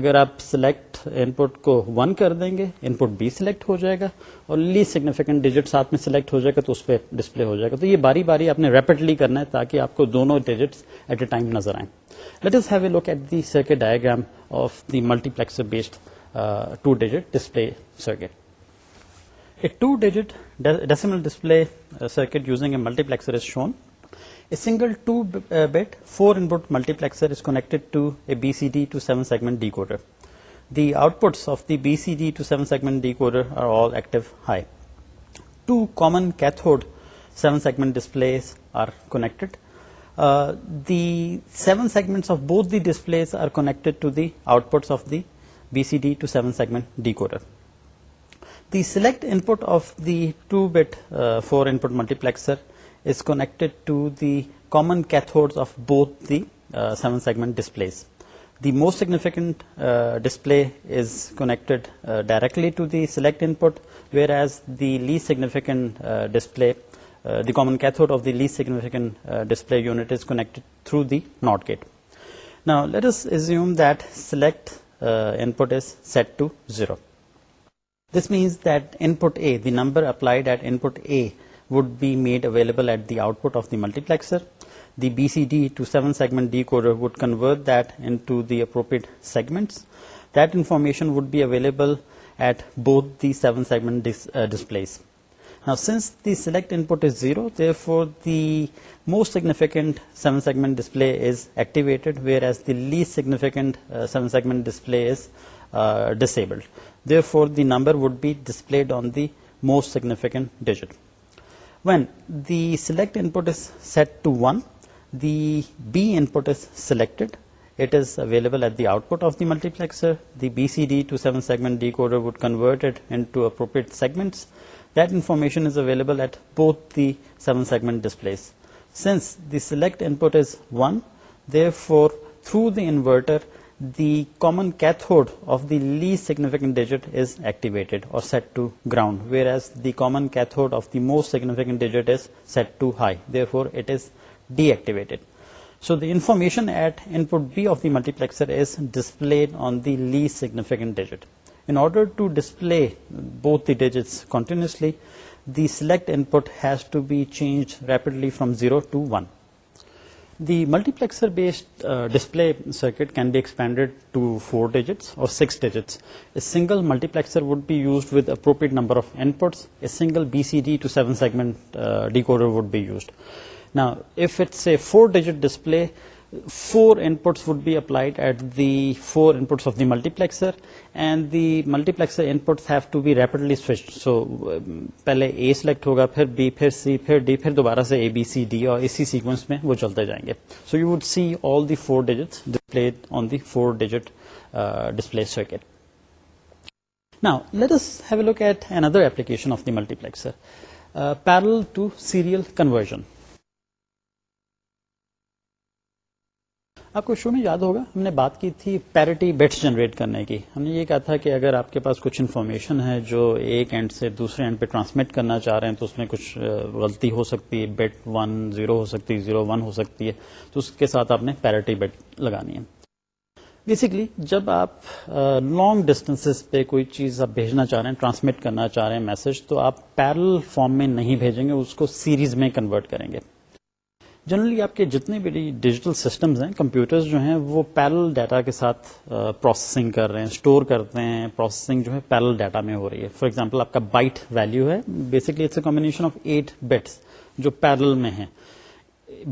S1: اگر آپ سلیکٹ ان پٹ کو ون کر دیں گے ان پٹ بی سلیکٹ ہو جائے گا اور لیس سگنیفیکینٹ ڈیجٹ ساتھ میں سلیکٹ ہو جائے گا تو اس پہ ڈسپلے ہو جائے گا تو یہ باری باری آپ نے ریپڈلی کرنا ہے تاکہ آپ کو دونوں ڈیجٹ ایٹ اے ٹائم نظر آئیں let us have a look at the circuit diagram of the multiplex based two-digit display circuit. A two-digit decimal display uh, circuit using a multiplexer is shown. A single 2-bit uh, 4-input multiplexer is connected to a BCD to 7-segment decoder. The outputs of the BCD to 7-segment decoder are all active high. Two common cathode 7-segment displays are connected. Uh, the 7 segments of both the displays are connected to the outputs of the BCD to 7-segment decoder. The select input of the 2-bit 4-input uh, multiplexer is connected to the common cathodes of both the 7-segment uh, displays. The most significant uh, display is connected directly to the select input, whereas the least significant display, the common cathode of the least significant display unit, is connected through the NOT gate. Now let us assume that select uh, input is set to 0. This means that input A, the number applied at input A, would be made available at the output of the multiplexer. The BCD to 7-segment decoder would convert that into the appropriate segments. That information would be available at both the 7-segment uh, displays. Now, since the select input is 0, therefore the most significant 7-segment display is activated, whereas the least significant 7-segment uh, display is uh, disabled. Therefore, the number would be displayed on the most significant digit. When the select input is set to 1, the B input is selected. It is available at the output of the multiplexer. The BCD to 7-segment decoder would convert it into appropriate segments. That information is available at both the 7-segment displays. Since the select input is 1, therefore through the inverter the common cathode of the least significant digit is activated or set to ground, whereas the common cathode of the most significant digit is set to high, therefore it is deactivated. So the information at input B of the multiplexer is displayed on the least significant digit. From zero to one the multiplexer based display circuit can be expanded to four digit six digits single multiplexer would be used with input single B C D to seven segment decoder be used four digit display four input be applied at the four inputs of the multiplexer and the multiplexed inputs be rapidly switch so پہلے اے select ہوگا پھر be پھر C D دوبارہ سے اے B C D اور اے سی sequence میں وہ چلتے جائیں گے so you would see all the four digit display on the four digit display circuit نا let's at another application multiplex parallel to serial conversion آپ کو شو میں یاد ہوگا ہم نے بات کی تھی پیرٹی بیٹس جنریٹ کرنے کی ہم نے یہ کہا تھا کہ اگر آپ کے پاس کچھ انفارمیشن ہے جو ایک اینڈ سے دوسرے اینڈ پہ ٹرانسمٹ کرنا چاہ رہے ہیں تو اس میں کچھ غلطی ہو سکتی ہے بیٹ ون زیرو ہو سکتی ہے زیرو ون ہو سکتی ہے تو اس کے ساتھ آپ نے پیرٹی بیٹ لگانی ہے بیسکلی جب آپ لانگ ڈسٹینس پہ کوئی چیز آپ بھیجنا چاہ رہے ہیں ٹرانسمٹ کرنا چاہ رہے ہیں میسج تو آپ پیرل فارم میں نہیں بھیجیں گے اس کو سیریز میں کنورٹ کریں گے جنرلی آپ کے جتنے بھی ڈیجیٹل سسٹمز ہیں کمپیوٹرز جو ہیں وہ پیرل ڈیٹا کے ساتھ پروسیسنگ کر رہے ہیں اسٹور کرتے ہیں پروسیسنگ جو ہے پیرل ڈیٹا میں ہو رہی ہے فار ایگزامپل آپ کا بائٹ ویلیو ہے basically it's a combination of eight bits جو پیرل میں ہیں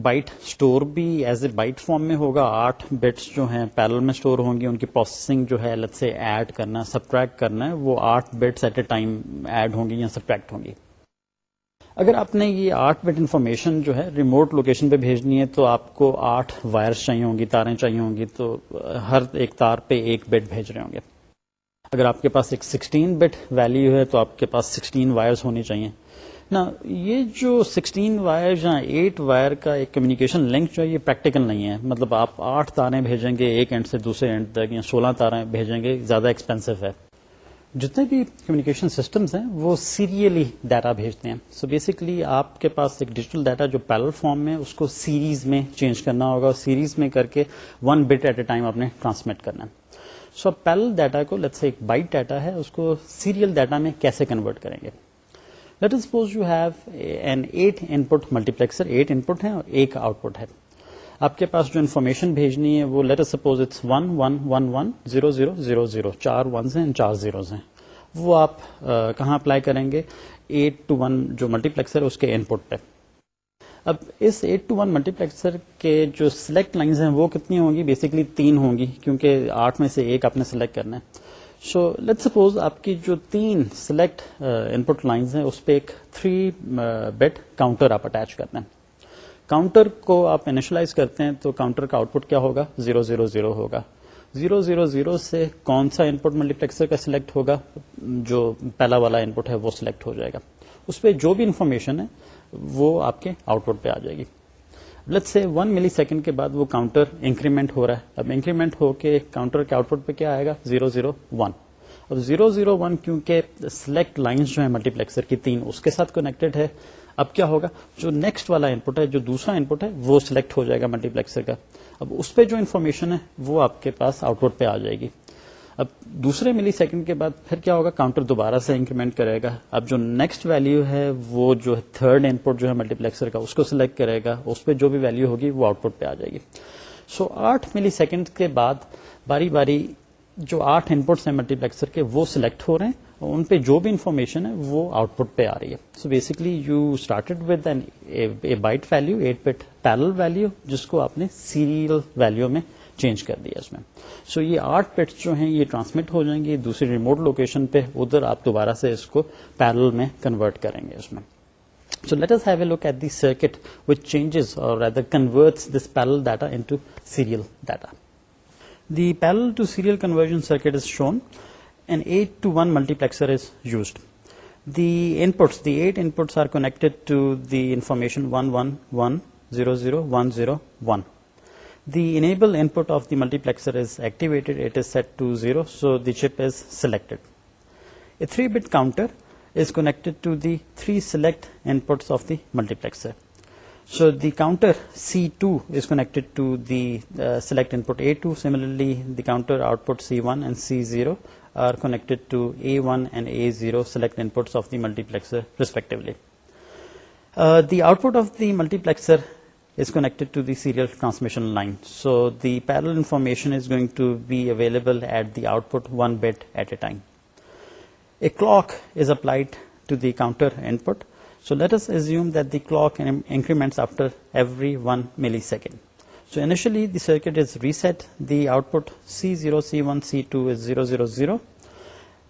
S1: بائٹ اسٹور بھی ایز اے بائٹ فارم میں ہوگا آٹھ بٹس جو ہیں پیرل میں اسٹور ہوں گی ان کی پروسیسنگ جو ہے الگ سے ایڈ کرنا سبٹریکٹ کرنا ہے وہ آٹھ bits at a time add ہوں گی یا سبٹریکٹ ہوں گی اگر آپ نے یہ آٹھ بٹ انفارمیشن جو ہے ریموٹ لوکیشن پہ بھیجنی ہے تو آپ کو آٹھ وائرس چاہیے ہوں گی تاریں چاہیے ہوں گی تو ہر ایک تار پہ ایک بٹ بھیج رہے ہوں گے اگر آپ کے پاس ایک سکسٹین بٹ ویلیو ہے تو آپ کے پاس سکسٹین وائرس ہونی چاہیے نا یہ جو سکسٹین وائر یا ایٹ وائر کا ایک کمیونیکیشن لنک جو ہے یہ پریکٹیکل نہیں ہے مطلب آپ آٹھ تاریں بھیجیں گے ایک اینڈ سے دوسرے اینڈ تک یا سولہ تاریں بھیجیں گے زیادہ ایکسپینسو ہے جتنے بھی کمیونیکیشن سسٹمز ہیں وہ سیریلی ڈیٹا بھیجتے ہیں سو so بیسکلی آپ کے پاس ایک ڈیجیٹل ڈیٹا جو پیرل فارم میں اس کو سیریز میں چینج کرنا ہوگا اور سیریز میں کر کے one bit at a time آپ نے ٹرانسمٹ کرنا ہے سو آپ پیرل ڈیٹا کو لیٹس ایک بائٹ ڈیٹا ہے اس کو سیریل ڈیٹا میں کیسے کنورٹ کریں گے let suppose you have an eight in multi multiplexer eight input ہے اور ایک آؤٹ پٹ ہے آپ کے پاس جو انفارمیشن بھیجنی ہے وہ let's suppose it's one one one one zero zero zero zero چار ونز ہیں چار زیروز ہیں وہ آپ کہاں اپلائی کریں گے ایٹ ٹو ون جو ملٹی پلیکسر اس کے ان پٹ پہ اب اس eight to one multiplexer کے جو سلیکٹ لائنز ہیں وہ کتنی ہوں گی بیسکلی تین ہوں گی کیونکہ آٹھ میں سے ایک آپ نے سلیکٹ کرنا ہے سو لیٹ سپوز آپ کی جو تین سلیکٹ ان پٹ لائنز ہیں اس پہ ایک تھری بیڈ کاؤنٹر آپ اٹیچ کرنا ہے کاؤنٹر کو آپ انیشلائز کرتے ہیں تو کاؤنٹر کا آؤٹ پٹ کیا ہوگا زیرو زیرو زیرو ہوگا زیرو زیرو زیرو سے کون سا پٹ ملٹی پلیکسر کا سلیکٹ ہوگا جو پہلا والا ان پٹ ہے وہ سلیکٹ ہو جائے گا اس پہ جو بھی انفارمیشن ہے وہ آپ کے آؤٹ پٹ پہ آ جائے گی لت سے ون ملی سیکنڈ کے بعد وہ کاؤنٹر انکریمنٹ ہو رہا ہے اب انکریمنٹ ہو کے کاؤنٹر کے آؤٹ پٹ پہ کیا آئے گا زیرو زیرو ون اب زیرو زیرو ون کیونکہ سلیکٹ لائنز جو ملٹی ملٹیپلیکسر کی تین اس کے ساتھ کنیکٹڈ ہے اب کیا ہوگا جو نیکسٹ والا انپٹ ہے جو دوسرا پٹ ہے وہ سلیکٹ ہو جائے گا ملٹی پلیکسر کا اب اس پہ جو انفارمیشن ہے وہ آپ کے پاس آؤٹ پٹ پہ آ جائے گی اب دوسرے ملی سیکنڈ کے بعد پھر کیا ہوگا کاؤنٹر دوبارہ سے انکریمنٹ کرے گا اب جو نیکسٹ ویلو ہے وہ جو ہے تھرڈ انپٹ جو ہے ملٹی پلیکسر کا اس کو سلیکٹ کرے گا اس پہ جو بھی ویلو ہوگی وہ آؤٹ پٹ پہ آ جائے گی سو آٹھ ملی سیکنڈ کے بعد باری باری جو آٹھ پٹس ہیں ملٹی پلیکسر کے وہ سلیکٹ ہو رہے ہیں ان پہ جو بھی انفارمیشن ہے وہ آؤٹ پٹ پہ آ رہی ہے so basically you started with an a byte value eight bit parallel value جس کو آپ نے سیریل ویلو میں چینج کر دیا اس میں سو یہ آٹھ پٹ جو ہیں یہ ٹرانسمٹ ہو جائیں گے دوسری ریموٹ لوکیشن پہ ادھر آپ دوبارہ سے اس کو پیرل میں کنورٹ کریں گے اس میں so let's have a look at the circuit with changes اور converts this parallel data into serial data the parallel to serial conversion circuit is shown multiplexers to دیشن zero zero one zero one دینے انف multiplexer zero so the selector counter is connect to the three selects multiplexer so there see connected to the select similarly they are connected to A1 and A0 select inputs of the multiplexer respectively. Uh, the output of the multiplexer is connected to the serial transmission line. So the parallel information is going to be available at the output one bit at a time. A clock is applied to the counter input. So let us assume that the clock increments after every 1 millisecond. So initially the circuit is reset, the output C0, C1, C2 is 000.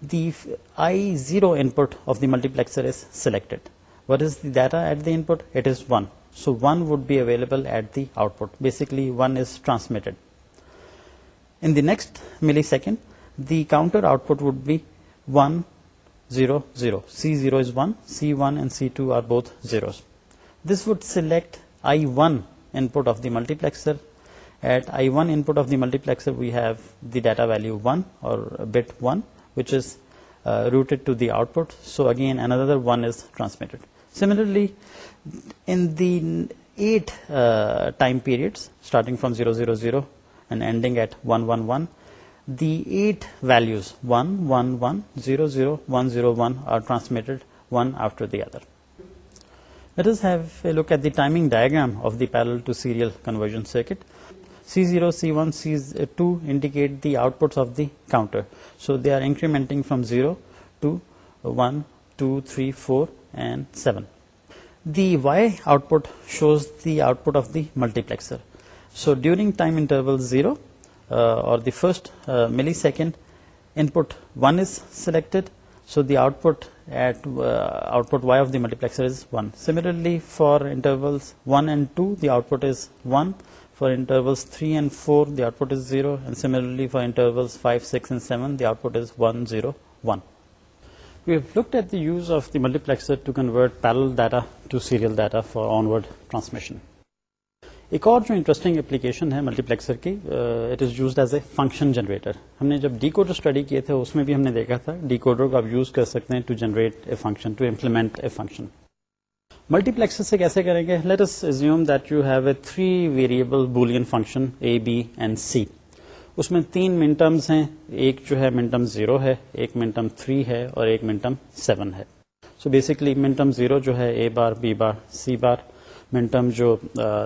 S1: The I0 input of the multiplexer is selected. What is the data at the input? It is 1. So 1 would be available at the output. Basically 1 is transmitted. In the next millisecond, the counter output would be 1, 0, 0. C0 is 1, C1 and C2 are both zeros. This would select I1 input of the multiplexer. At I1 input of the multiplexer, we have the data value 1 or bit 1, which is uh, routed to the output. So again, another 1 is transmitted. Similarly, in the 8 uh, time periods, starting from 000 and ending at 111, the 8 values 1, 1, 1, 0, 0, 1, 0, 1 are transmitted one after the other. Let us have a look at the timing diagram of the parallel to serial conversion circuit. C0, C1, C2 indicate the outputs of the counter. So they are incrementing from 0 to 1, 2, 3, 4 and 7. The Y output shows the output of the multiplexer. So during time interval 0 uh, or the first uh, millisecond, input 1 is selected so the output at output Y multiplexer for intervals to the output one for intervals three and four the out similarly for intervals five six put one zero one look the use of the multiplexer to convert parallel data to serial data for onward transmission ایک اور جو interesting application ہے multiplexer کی it is used as a function generator ہم نے جب D coder study کیے تھے اس میں بھی ہم نے دیکھا تھا ڈی کوڈر کو آپ یوز کر سکتے ہیں to generate a function to implement a function multiplexer سے کیسے کریں گے let us assume that you have a three variable Boolean function A B and C اس میں تین منٹمس ہیں ایک جو ہے منٹم زیرو ہے ایک منٹم تھری ہے اور ایک منٹم سیون ہے سو بیسکلی منٹم زیرو جو ہے اے بار بی بار سی بار منٹم جو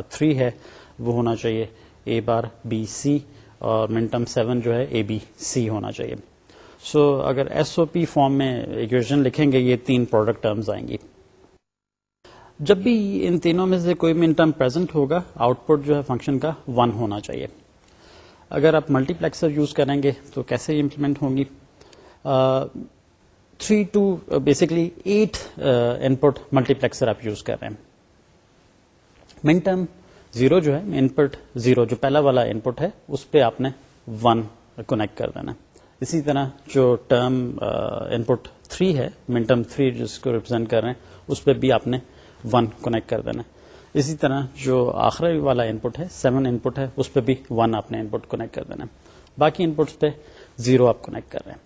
S1: تھری ہے وہ ہونا چاہیے اے بار بی سی اور منٹم سیون جو ہے اے بی سی ہونا چاہیے سو so, اگر ایس او پی فارم میں ایکویشن لکھیں گے یہ تین پروڈکٹ ٹرمز آئیں گی جب بھی ان تینوں میں سے کوئی منٹم پرزینٹ ہوگا آؤٹ پٹ جو ہے فنکشن کا ون ہونا چاہیے اگر آپ ملٹی پلیکسر یوز کریں گے تو کیسے امپلیمنٹ ہوں گی three to basically eight input multiplexer آپ یوز کر رہے ہیں من ٹرم زیرو جو ہے ان پٹ زیرو جو پہلا والا ان پٹ ہے اس پہ آپ نے ون کونیکٹ کر دینا اسی طرح جو ٹرم ان پٹ تھری ہے من ٹرم تھری جس کو ریپرزینٹ کر رہے ہیں اس پہ بھی آپ نے ون کونیکٹ کر دینا اسی طرح جو آخری والا ان پٹ ہے سیون ان پٹ ہے اس پہ بھی ون آپ نے ان پٹ کونیکٹ کر دینا باقی ان پٹس پہ زیرو آپ کونیکٹ کر رہے ہیں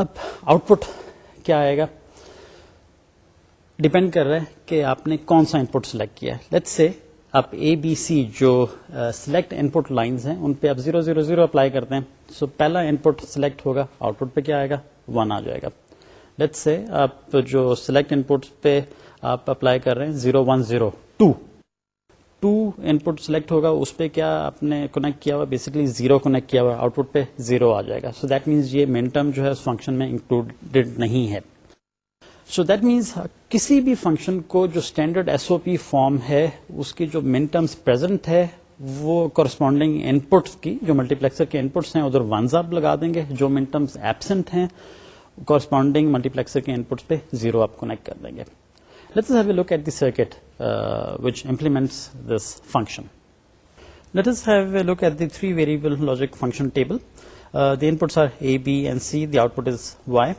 S1: اب آؤٹ پٹ کیا آئے گا ڈیپینڈ کر رہا ہے کہ آپ نے کون سا ان پٹ سلیکٹ کیا ہے لیٹ سے آپ اے بی سی جو سلیکٹ ان پٹ لائنز ہیں ان پہ آپ زیرو زیرو زیرو اپلائی کرتے ہیں سو so, پہلا ان پٹ سلیکٹ ہوگا آؤٹ پٹ پہ کیا آئے گا ون آ جائے گا لیٹ سے آپ جو سلیکٹ ان پٹ پہ آپ اپلائی کر رہے ہیں zero one zero to two input select ہوگا اس پہ کیا آپ نے کنیکٹ کیا ہوا بیسکلی زیرو کونیکٹ کیا ہوا آؤٹ پٹ پہ زیرو آ جائے گا سو دیٹ مینس یہ مین ٹرم جو ہے فنکشن میں انکلوڈیڈ نہیں ہے سو دیٹ مینس کسی بھی فنکشن کو جو standard S O P form ہے اس کی جو ٹرمس پرزینٹ ہے کورسپونڈنگ ان پٹس کی جو ملٹی پلیکسر کے ان پٹس ہیں ادھر ونز آپ لگا دیں گے جو ٹرمس ایبسنٹ ہیں کورسپونڈنگ ملٹی پلیکسر کے ان پٹس پہ زیرو آپ کونیکٹ کر دیں گے have a look at the circuit which this function let have a look at the three variable logic function table the inputs are A B and C the output is Y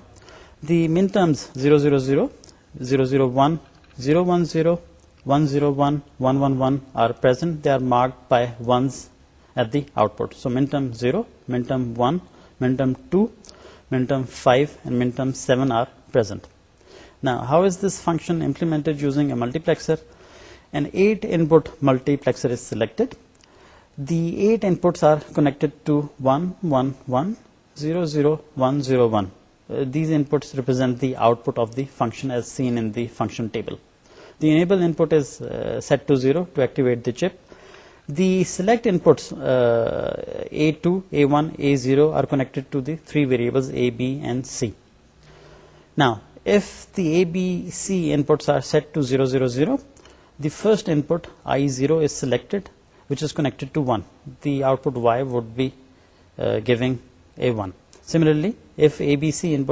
S1: zero one zero one zero one zero one one one one are present the are mark bias at the output so minterm zero minterm ونٹم two five seven are present how is this function implement using a multiplexer and eight input multiple zero one zero one these inputs represent the output of the function as seen in the function table the able zero to eighty chip the selects three variable zero zero zero the first I zero is selected which is connected to one the output Y would be given similarly second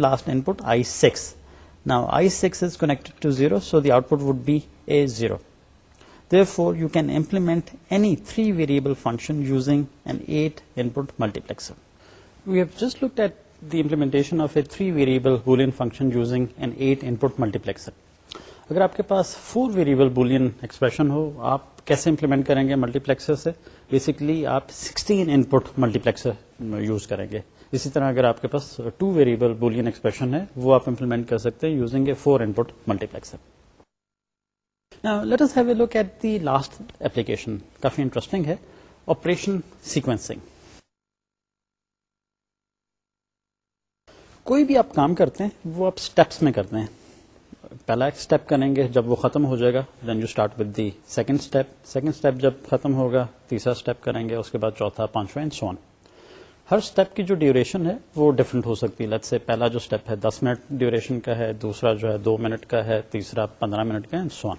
S1: last now I sixteenth to zero so the out pod be ایو دور you can implement Erie variable function use eight put multiplexer view just look at the implementation of a three variable Boolean functioning eight input multiplexer اگر آپ کے پاس four variable Boolean expression ہو آپ کیسے implement کریں گے ملٹی پلیکسر سے بیسکلی آپ sixteen input multiplexer use کریں گے اسی طرح اگر آپ کے پاس ٹو ویریبل بولین ایکسپریشن ہے وہ آپ امپلیمنٹ کر سکتے ہیں using a four input multiplexer let have a look at the last application coffee interesting ہے آپریشن سیکوینسنگ کوئی بھی آپ کام کرتے ہیں وہ آپ اسٹیپس میں کرتے ہیں پہلا ایک اسٹیپ کریں گے جب وہ ختم ہو جائے گا then you start with the second step second step جب ختم ہوگا تیسرا اسٹیپ کریں گے اس کے بعد چوتھا پانچواں سو ہر اسٹیپ کی جو ڈیوریشن ہے وہ ڈفرینٹ ہو سکتی ہے سے پہلا جو اسٹیپ ہے دس منٹ ڈیوریشن کا ہے دوسرا جو ہے دو منٹ کا ہے تیسرا پندرہ منٹ کا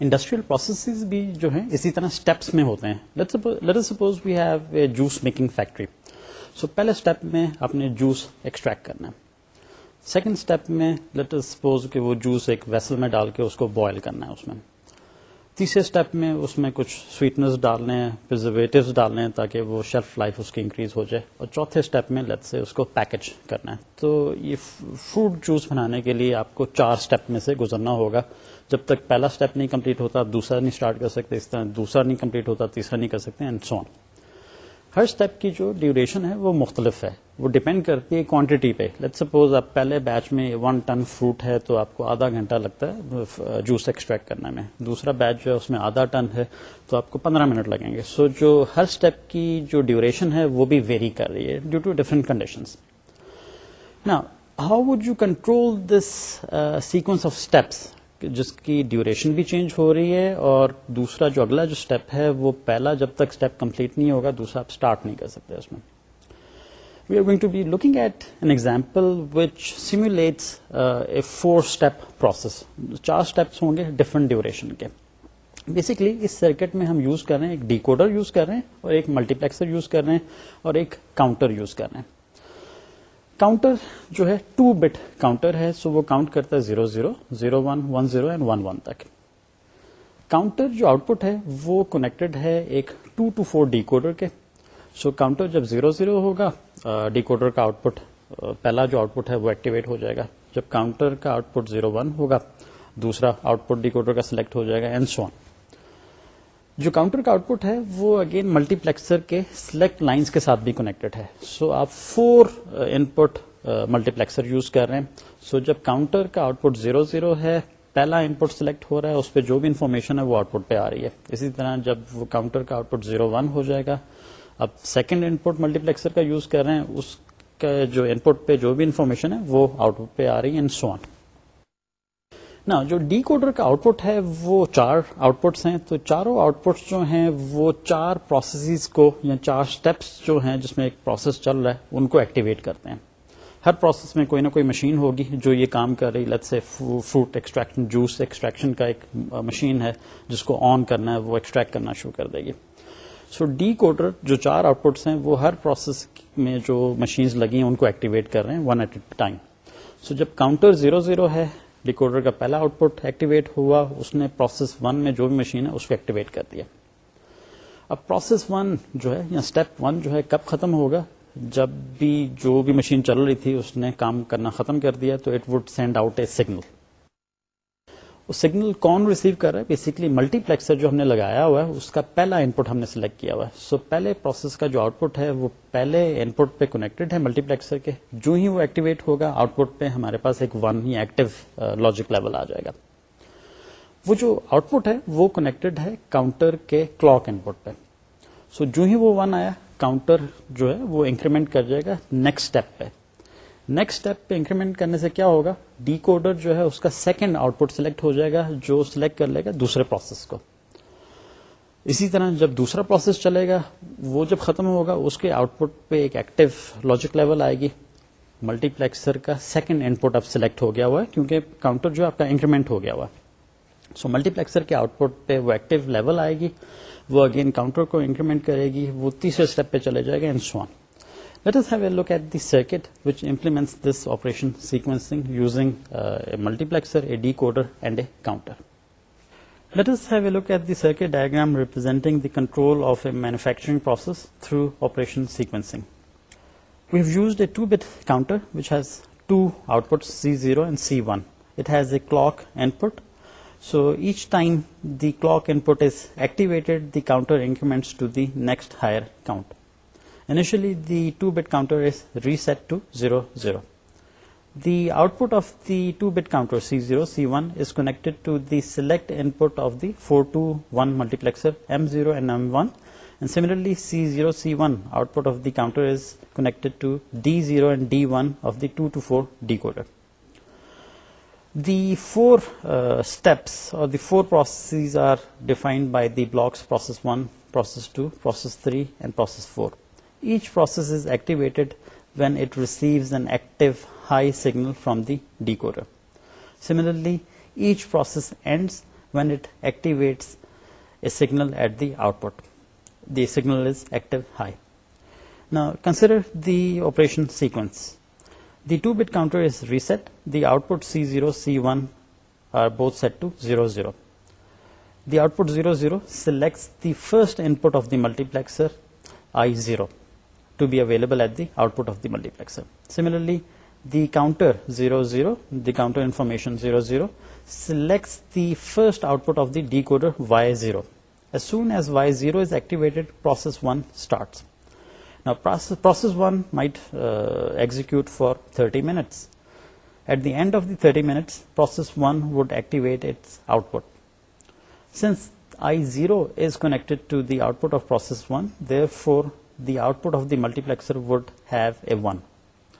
S1: انڈسٹریل پروسیسز بھی جو ہیں اسی طرح اسٹیپس میں ہوتے ہیں suppose we have a juice making factory so پہلے اسٹیپ میں آپ نے جوس ایکسٹریکٹ کرنا ہے سیکنڈ اسٹیپ میں لیٹ سپوز کہ وہ جوس ایک ویسل میں ڈال کے اس کو بوائل کرنا ہے اس میں تیسرے اسٹیپ میں اس میں کچھ سویٹنس ڈالنے ہیں پرزرویٹوز ڈالنے ہیں تاکہ وہ شیلف لائف اس کی انکریز ہو جائے اور چوتھے اسٹیپ میں سے اس کو پیکج کرنا ہے تو یہ فروٹ جوس بنانے کے لیے آپ کو چار اسٹیپ میں سے گزرنا ہوگا جب تک پہلا اسٹیپ نہیں کمپلیٹ ہوتا دوسرا نہیں اسٹارٹ کر سکتے اس طرح دوسرا نہیں کمپلیٹ ہوتا تیسرا نہیں کر سکتے اینڈ سون ہر اسٹیپ کی جو ڈیوریشن ہے وہ مختلف ہے وہ ڈپینڈ کرتی ہے کوانٹٹی پہ لیٹ سپوز آپ پہلے بیچ میں ون ٹن فروٹ ہے تو آپ کو آدھا گھنٹہ لگتا ہے جوس ایکسٹریکٹ کرنے میں دوسرا بیچ جو ہے اس میں آدھا ٹن ہے تو آپ کو پندرہ منٹ لگیں گے سو so, جو ہر اسٹیپ کی جو ڈیوریشن ہے وہ بھی ویری کر رہی ہے ڈیو ٹو ڈفرنٹ کنڈیشنس نا how would you control this sequence of steps جس کی ڈیوریشن بھی چینج ہو رہی ہے اور دوسرا جو اگلا جو اسٹیپ ہے وہ پہلا جب تک اسٹیپ کمپلیٹ نہیں ہوگا دوسرا آپ اسٹارٹ نہیں کر سکتے اس میں we are going to be looking at an example which simulates a four step process چار اسٹیپس ہوں گے ڈفرنٹ ڈیوریشن کے بیسکلی اس سرکٹ میں ہم یوز کر رہے ہیں ایک ڈیکوڈر یوز کر رہے ہیں اور ایک ملٹی پلیکسر یوز کر رہے ہیں اور ایک کاؤنٹر یوز کر رہے ہیں کاؤنٹر جو ہے ٹو بٹ کاؤنٹر ہے سو وہ کاؤنٹ کرتا ہے zero zero zero one one zero and one one تک کاؤنٹر جو آؤٹ پٹ ہے وہ کنیکٹڈ ہے ایک ٹو ٹو فور ڈیکوڈر کے سو کاؤنٹر جب زیرو زیرو ہوگا ڈیکوڈر کا آؤٹ پٹ پہلا جو آؤٹ پٹ ہے وہ ایکٹیویٹ ہو جائے گا جب کاؤنٹر کا آؤٹ پٹ زیرو ون ہوگا دوسرا آؤٹ پٹ ڈیکوڈر کا سلیکٹ ہو جائے گا اینڈ سو جو کاؤنٹر کا آؤٹ پٹ ہے وہ اگین ملٹی پلیکسر کے سلیکٹ لائنس کے ساتھ بھی کنیکٹڈ ہے سو آپ four input multiplexer use کر رہے ہیں سو جب کاؤنٹر کا آؤٹ پٹ زیرو زیرو ہے پہلا ان پٹ سلیکٹ ہو رہا ہے اس پہ جو بھی انفارمیشن ہے وہ آؤٹ پٹ پہ آ رہی ہے اسی طرح جب وہ کاؤنٹر کا آؤٹ پٹ زیرو ون ہو جائے گا اب second input multiplexer کا یوز کر رہے ہیں اس کا جو ان پٹ پہ جو بھی انفارمیشن ہے وہ آؤٹ پٹ پہ آ رہی ہے سو آن نا جو ڈی کوڈر کا آؤٹ پٹ ہے وہ چار آؤٹ پٹس ہیں تو چاروں آؤٹ پٹس جو ہیں وہ چار پروسیسز کو یا چار اسٹیپس جو ہیں جس میں ایک پروسیس چل رہا ہے ان کو ایکٹیویٹ کرتے ہیں ہر پروسیس میں کوئی نہ کوئی مشین ہوگی جو یہ کام کر رہی لت سے فروٹ ایکسٹریکشن جوس ایکسٹریکشن کا ایک مشین ہے جس کو آن کرنا ہے وہ ایکسٹریکٹ کرنا شروع کر دے گی سو ڈی کوڈر جو چار آؤٹ پٹس ہیں وہ ہر پروسیس میں جو مشینز لگی ہیں ان کو ایکٹیویٹ کر رہے ہیں one at a time so جب کاؤنٹر زیرو زیرو ہے ڈیکوڈر کا پہلا آؤٹ پٹ ایکٹیویٹ ہوا اس نے پروسیس ون میں جو بھی مشین ہے اس کو ایکٹیویٹ کر دیا اب پروسیس ون جو ہے یا اسٹیپ ون جو ہے کب ختم ہوگا جب بھی جو بھی مشین چل رہی تھی اس نے کام کرنا ختم کر دیا تو it would send out a signal وہ سگنل کون ریسیو کر رہا ہے بیسکلی ملٹی پلیکسر جو ہم نے لگایا ہوا ہے اس کا پہلا ان پٹ ہم نے سلیکٹ کیا ہوا ہے سو پہلے پروسیس کا جو آؤٹ پٹ ہے وہ پہلے ان پٹ پہ کنیکٹڈ ہے ملٹی پلیکسر کے جو ہی وہ ایکٹیویٹ ہوگا آؤٹ پٹ پہ ہمارے پاس ایک ون ہی ایکٹیو لاجک لیول آ جائے گا وہ جو آؤٹ پٹ ہے وہ کنیکٹڈ ہے کاؤنٹر کے کلاک ان پٹ پہ سو جو ہی وہ ون آیا کاؤنٹر جو ہے وہ انکریمنٹ کر جائے گا نیکسٹ اسٹیپ پہ نیکسٹ اسٹیپ پہ انکریمنٹ کرنے سے کیا ہوگا ڈی کوڈر جو ہے اس کا سیکنڈ آؤٹ پٹ سلیکٹ ہو جائے گا جو سلیکٹ کر لے گا دوسرے پروسیس کو اسی طرح جب دوسرا پروسیس چلے گا وہ جب ختم ہوگا اس کے آؤٹ پٹ پہ ایکٹیو لاجک لیول آئے گی ملٹی پلیکسر کا سیکنڈ ان پٹ اب سلیکٹ ہو گیا ہوا ہے کیونکہ کاؤنٹر جو ہے آپ کا انکریمنٹ ہو گیا ہوا ہے سو ملٹی پلیکسر کے آؤٹ پٹ پہ وہ ایکٹیو لیول آئے گی وہ اگین کاؤنٹر کو انکریمنٹ کرے گی وہ تیسرے اسٹیپ پہ چلے جائے گا انس ون Let us have a look at the circuit which implements this operation sequencing using uh, a multiplexer, a decoder and a counter. Let us have a look at the circuit diagram representing the control of a manufacturing process through operation sequencing. We have used a 2-bit counter which has two outputs, C0 and C1. It has a clock input. So each time the clock input is activated, the counter increments to the next higher count. Initially, the 2-bit counter is reset to 00. The output of the 2-bit counter C0, C1 is connected to the select input of the 4 to 1 multiplexer M0 and M1. And similarly, C0, C1 output of the counter is connected to D0 and D1 of the 2 to 4 decoder. The four uh, steps or the four processes are defined by the blocks process 1, process 2, process 3, and process 4. Each process is activated when it receives an active high signal from the decoder. Similarly, each process ends when it activates a signal at the output. The signal is active high. Now consider the operation sequence. The 2-bit counter is reset. The output C0, C1 are both set to 00. The output 00 selects the first input of the multiplexer I0 to be available at the output of the multiplexer. Similarly, the counter 00, the counter information 00 selects the first output of the decoder Y0. As soon as Y0 is activated, process 1 starts. Now process 1 might uh, execute for 30 minutes. At the end of the 30 minutes, process 1 would activate its output. Since I0 is connected to the output of process 1, therefore the output of the multiplexer would have a 1.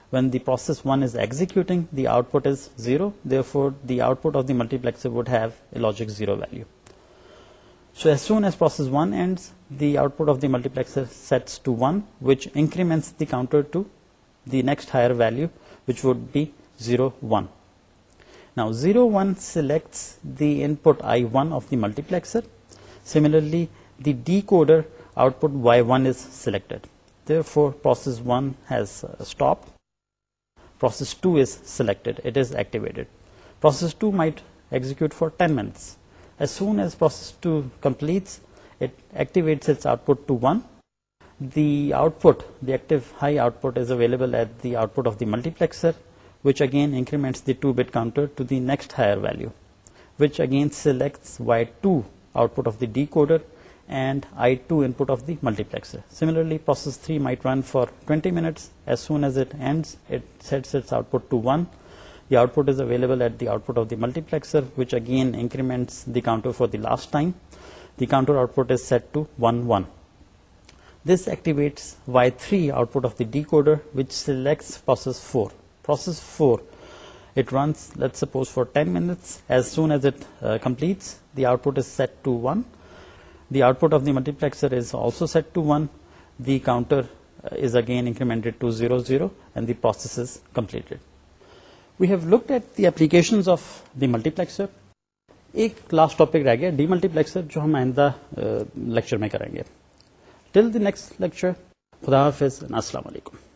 S1: When the process 1 is executing, the output is 0. Therefore, the output of the multiplexer would have a logic 0 value. So as soon as process 1 ends, the output of the multiplexer sets to 1, which increments the counter to the next higher value, which would be 0, 1. Now 0, 1 selects the input I1 of the multiplexer. Similarly, the decoder output Y1 is selected. Therefore, process 1 has uh, stopped. Process 2 is selected. It is activated. Process 2 might execute for 10 minutes. As soon as process 2 completes, it activates its output to 1. The output, the active high output, is available at the output of the multiplexer, which again increments the 2-bit counter to the next higher value, which again selects Y2 output of the decoder minutes as soon as out is available at the output of demultiplex which again for the last time put is set to put of the decoder is for to the out of the multiplexer these again incremented to zero zero and the process complete we have looked at the application multiplexer ایک last topic رہ گیا D multiplexer جو ہم آئندہ lecture میں کریں گے ٹل the next lecture خدا حافظ السلام علیکم